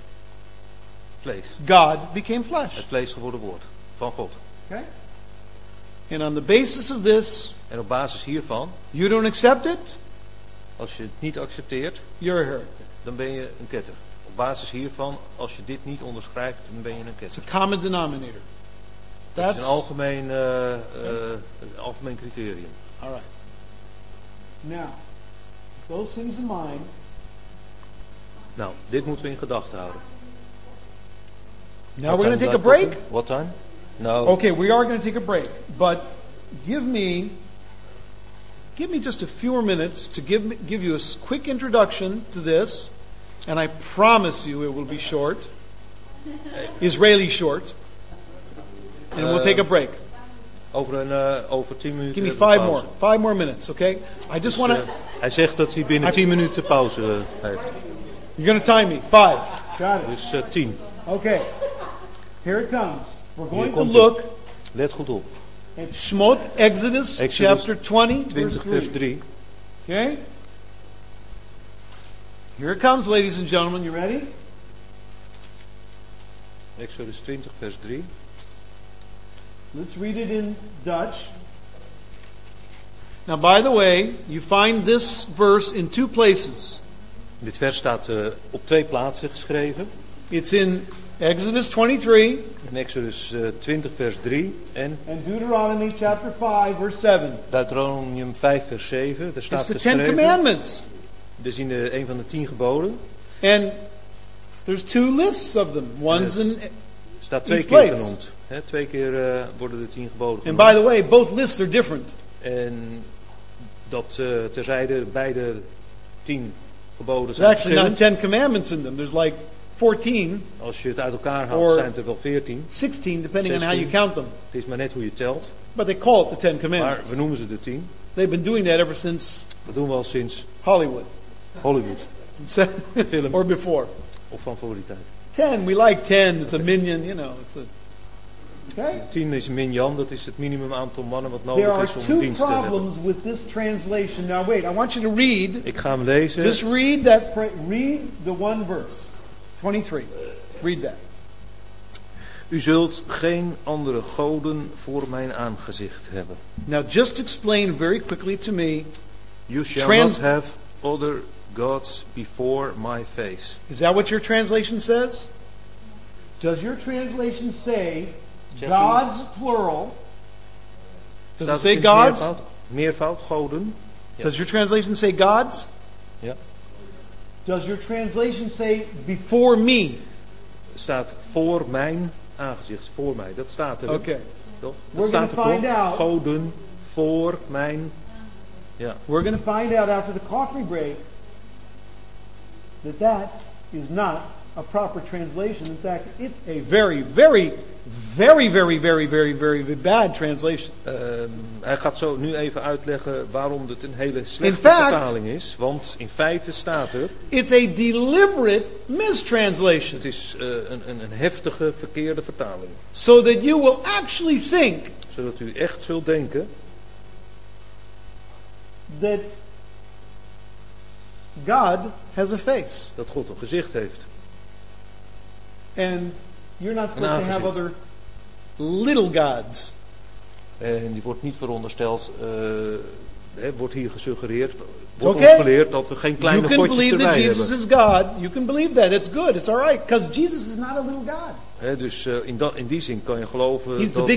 vlees. God became flesh. Het vlees geworden woord van God. Okay? And on the basis of this, En op basis hiervan, you don't accept it, als je het niet accepteert, you're a heretic. dan ben je een ketter. Op basis hiervan, als je dit niet onderschrijft, dan ben je een It's ketter. a common denominator. Dat is een algemeen, eh, eh, een algemeen criterium. all right. Now, those things in mind, Nou, dit moeten we in gedachten houden. Now we're going to take a break. What time? No. Okay, we are going to take a break, but give me give me just a few more minutes to give me, give you a quick introduction to this, and I promise you it will be short, Israeli short, and we'll take a break. over, een, eh, over tien minuten. Give me five more, five more minutes, okay? I just want to. eh, hij zegt dat hij binnen I- 10 minuten pauze eh, heeft. You're going to time me. Five. Got it. Dus eh 10. Okay. Here it comes. We're going to look Let goed op. at Shemot, Exodus, Exodus chapter 20, 20 verse vers 3. 3. Okay? Here it comes, ladies and gentlemen. You ready? Exodus 20 vers 3. Let's read it in Dutch. Now, by the way, you find this verse in two places. Dit vers staat eh, op twee plaatsen geschreven. It's in Exodus 23 In Exodus eh, 20 vers 3 en and Deuteronomy chapter 5, verse 7. Deuteronomium 5 vers 7. Daar It's staat the Ten. Commandments. Dus in de, een van de tien geboden. And there's two lists of them. One's in. staat twee keer place. genoemd. Hè, twee keer eh, worden de tien geboden And genoemd. by the way, both lists are different. En dat eh, terzijde beide tien geboden There's zijn actually not. Ten Commandments in them. There's like 14, Als je het uit elkaar haalt, zijn het er wel veertien. 16, depending on how you 16. count them. Het is maar net hoe je telt. But they call it the Ten Maar Commandments. we noemen ze de tien. They've been doing that ever since Dat doen we al sinds Hollywood. Hollywood. Film or before. of van voor die tijd. Ten, we like ten. It's a minion, you know. It's a, okay? Tien is min Jan, dat is het minimum aantal mannen wat nodig is om dienst te hebben. problems with this translation. Now wait, I want you to read. Ik ga hem lezen. Just read that. Read the one verse, twenty-three. Read that. U zult geen andere goden voor mijn aangezicht hebben. Now just explain very quickly to me. You shall Trans- not have other gods before my face. Is that what your translation says? Does your translation say Zegt gods plural? Does Staat it say gods? Meervoud, meervoud, goden. Ja. Does your translation say gods? Ja. Does your translation say before me? Staat voor mijn aangezicht, voor mij. Dat staat er. hè? Okay. We're staat er find toch? out. Goden voor mijn. Ja. We're going to find out after the coffee break that that is not a proper translation. In fact, it's a very, very, very, very, very, very, very bad translation. Ehm, hij gaat zo nu even uitleggen waarom het een hele slechte fact- vertaling is. Want in feite staat er, It's a deliberate mistranslation. het is eh, een, een, een heftige verkeerde vertaling. So that you will actually think Zodat u echt zult denken that God has a face. dat God een gezicht heeft. And you're not supposed to have other little gods. En die wordt niet verondersteld, eh, hè, wordt hier gesuggereerd, wordt okay. ons geleerd dat we geen kleine you can godjes believe that erbij Jesus hebben. is God. You can believe that. It's good. It's all right. Because Jesus is not a little God. Dus eh, in, in die zin kan je geloven He's dat eh,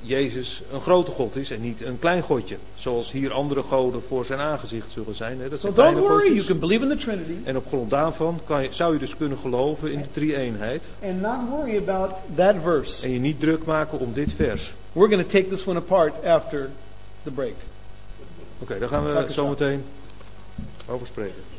Jezus een grote God is en niet een klein godje. Zoals hier andere goden voor zijn aangezicht zullen zijn. Dat So zijn don't worry. You can believe in the Trinity En op grond daarvan kan je, zou je dus kunnen geloven in de drie-eenheid. and not worry about that verse. En je niet druk maken om dit vers. We're going to take this one apart after the break. Oké, daar gaan we zo meteen over spreken.